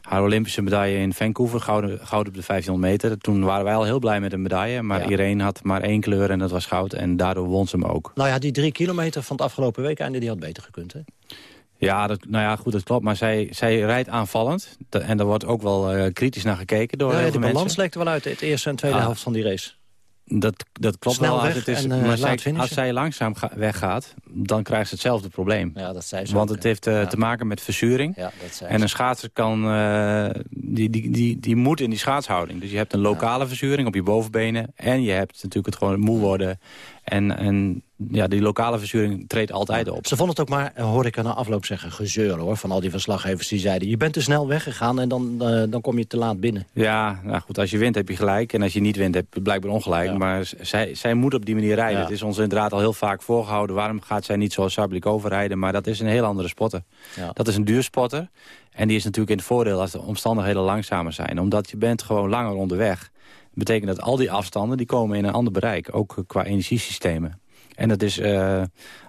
haar Olympische medaille in Vancouver, goud op de 1500 meter... toen waren wij al heel blij met een medaille. Maar ja. iedereen had maar één kleur en dat was goud. En daardoor won ze hem ook. Nou ja, die drie kilometer van het afgelopen week... die had beter gekund, hè? Ja, dat, nou ja, goed, dat klopt. Maar zij, zij rijdt aanvallend. En daar wordt ook wel uh, kritisch naar gekeken door ja, heel veel mensen. balans leek er wel uit, het eerste en tweede ah. helft van die race. Dat, dat klopt Snel wel. Weg het is, en, uh, maar zij, als zij langzaam weggaat, dan krijgt ze hetzelfde probleem. Ja, dat zei ze Want ook, het heeft uh, ja. te maken met verzuring. Ja, dat zei en een schaatser kan, uh, die, die, die, die moet in die schaatshouding. Dus je hebt een lokale verzuring op je bovenbenen. En je hebt natuurlijk het gewoon moe worden. En, en ja, die lokale verzuring treedt altijd op. Ze vond het ook maar, hoor ik na afloop zeggen, gezeur hoor. Van al die verslaggevers die zeiden, je bent te snel weggegaan en dan, uh, dan kom je te laat binnen. Ja, nou goed, als je wint heb je gelijk. En als je niet wint heb je blijkbaar ongelijk. Ja. Maar zij, zij moet op die manier rijden. Ja. Het is ons inderdaad al heel vaak voorgehouden. Waarom gaat zij niet zoals Sablikova rijden? Maar dat is een heel andere spotter. Ja. Dat is een duurspotter. En die is natuurlijk in het voordeel als de omstandigheden langzamer zijn. Omdat je bent gewoon langer onderweg. Dat betekent dat al die afstanden die komen in een ander bereik. Ook qua energiesystemen. En dat is, uh,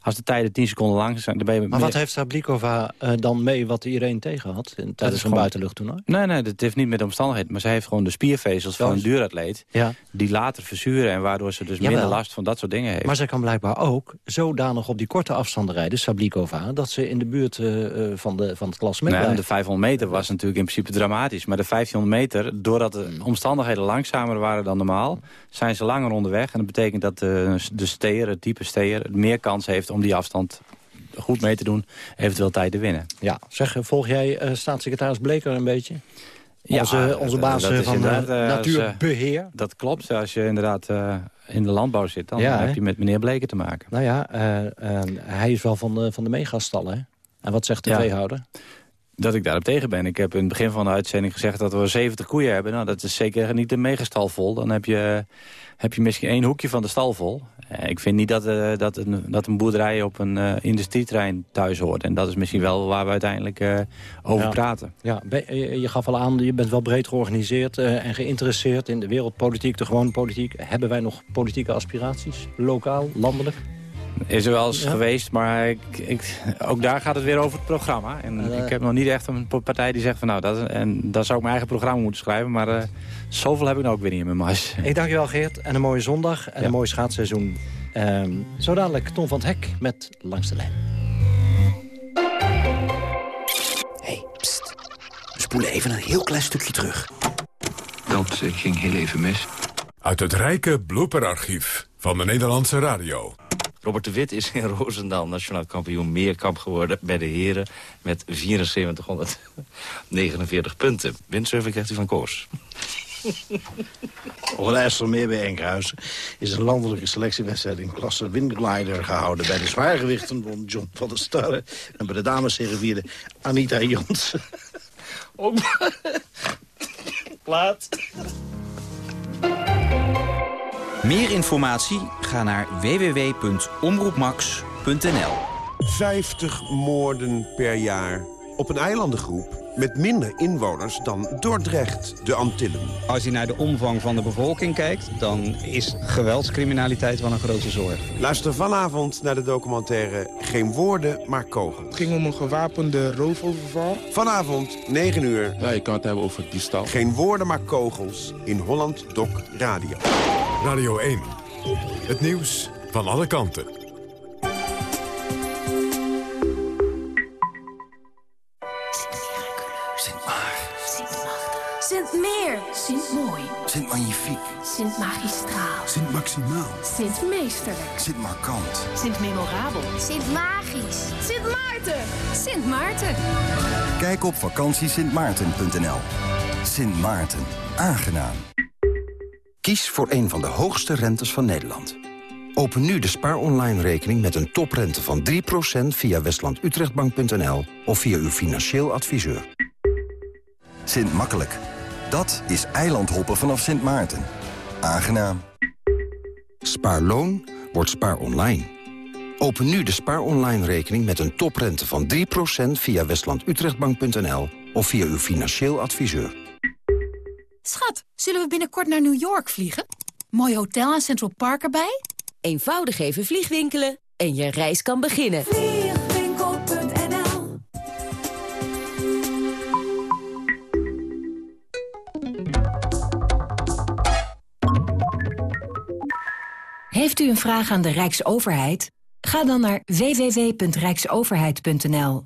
als de tijden 10 seconden lang zijn... Dan ben je maar meer... wat heeft Sablikova uh, dan mee wat iedereen tegen had in, tijdens een buitenluchttoernooi? Nee, nee, dat heeft niet met de omstandigheden. Maar zij heeft gewoon de spiervezels van een duuratleet... Ja. die later verzuren en waardoor ze dus Jawel. minder last van dat soort dingen heeft. Maar zij kan blijkbaar ook zodanig op die korte afstanden rijden, Sablikova... dat ze in de buurt uh, van, de, van het klassement nee, blijft. De 500 meter was natuurlijk in principe dramatisch. Maar de 1500 meter, doordat de omstandigheden langzamer waren dan normaal... zijn ze langer onderweg. En dat betekent dat de, de steer, het type steer... meer kans heeft om die afstand goed mee te doen, eventueel tijd te winnen. Ja, zeg, volg jij uh, staatssecretaris Bleker een beetje? Ja, onze, onze baas dat is van uh, natuurbeheer. Als, dat klopt. Als je inderdaad in de landbouw zit, dan ja, heb je met meneer Bleker te maken. Nou ja, hij is wel van de, van de megastallen. Hè? En wat zegt de Ja. veehouder? Dat ik daarop tegen ben. Ik heb in het begin van de uitzending gezegd dat we 70 koeien hebben. Nou, dat is zeker niet de megastal vol. Dan heb je, heb je misschien één hoekje van de stal vol. Eh, Ik vind niet dat, uh, dat, een, dat een boerderij op een uh, industrieterrein thuis hoort. En dat is misschien wel waar we uiteindelijk uh, over Ja. praten. Ja, je gaf al aan, je bent wel breed georganiseerd eh, en geïnteresseerd in de wereldpolitiek, de gewone politiek. Hebben wij nog politieke aspiraties? Lokaal, landelijk? Is er wel eens Ja. geweest, maar ik, ik, ook daar gaat het weer over het programma. En ik heb nog niet echt een partij die zegt van nou, dat, en daar zou ik mijn eigen programma moeten schrijven. Maar eh, zoveel heb ik nou ook weer niet in mijn mars. Ik dank je wel Geert en een mooie zondag en een mooi schaatsseizoen. Ehm zo dadelijk Tom van het Hek met Langs de Lijn. We spoelen even een heel klein stukje terug. Dat ging heel even mis. Uit het rijke blooperarchief van de Nederlandse radio. Robert de Wit is in Roosendaal nationaal kampioen meerkamp geworden bij de heren met 7449 punten. Windsurfen krijgt u van Koos. Op een IJsselmeer bij Enkhuizen is een landelijke selectiewedstrijd in klasse windglider gehouden. Bij de zwaargewichten won John van der Starre en bij de dames servierde Anita Jons. Ook plaat. Meer informatie? Ga naar www.omroepmax.nl 50 moorden per jaar op een eilandengroep met minder inwoners dan Dordrecht, de Antillen. Als je naar de omvang van de bevolking kijkt... dan is geweldscriminaliteit wel een grote zorg. Luister vanavond naar de documentaire Geen woorden, maar kogels. Het ging om een gewapende roofoverval. Vanavond, 9 uur. Ja, je kan het hebben over diefstal. Geen woorden, maar kogels in Holland Doc Radio. Radio 1. Het nieuws van alle kanten. Sint Meer. Sint Mooi. Sint Magnifiek. Sint Magistraal. Sint Maximaal. Sint Meesterlijk. Sint Markant. Sint Memorabel. Sint Magisch. Sint Maarten. Sint Maarten. Kijk op vakantiesintmaarten.nl. Sint Maarten. Aangenaam. Kies voor een van de hoogste rentes van Nederland. Open nu de Spaar Online rekening met een toprente van 3% via westlandutrechtbank.nl of via uw financieel adviseur. Sint Makkelijk. Dat is eilandhoppen vanaf Sint Maarten. Aangenaam. Spaarloon wordt Spaar Online. Open nu de Spaar Online rekening met een toprente van 3% via westlandutrechtbank.nl of via uw financieel adviseur. Schat, zullen we binnenkort naar New York vliegen? Mooi hotel en Central Park erbij? Eenvoudig even vliegwinkelen en je reis kan beginnen. Vliegwinkel.nl Heeft u een vraag aan de Rijksoverheid? Ga dan naar www.rijksoverheid.nl.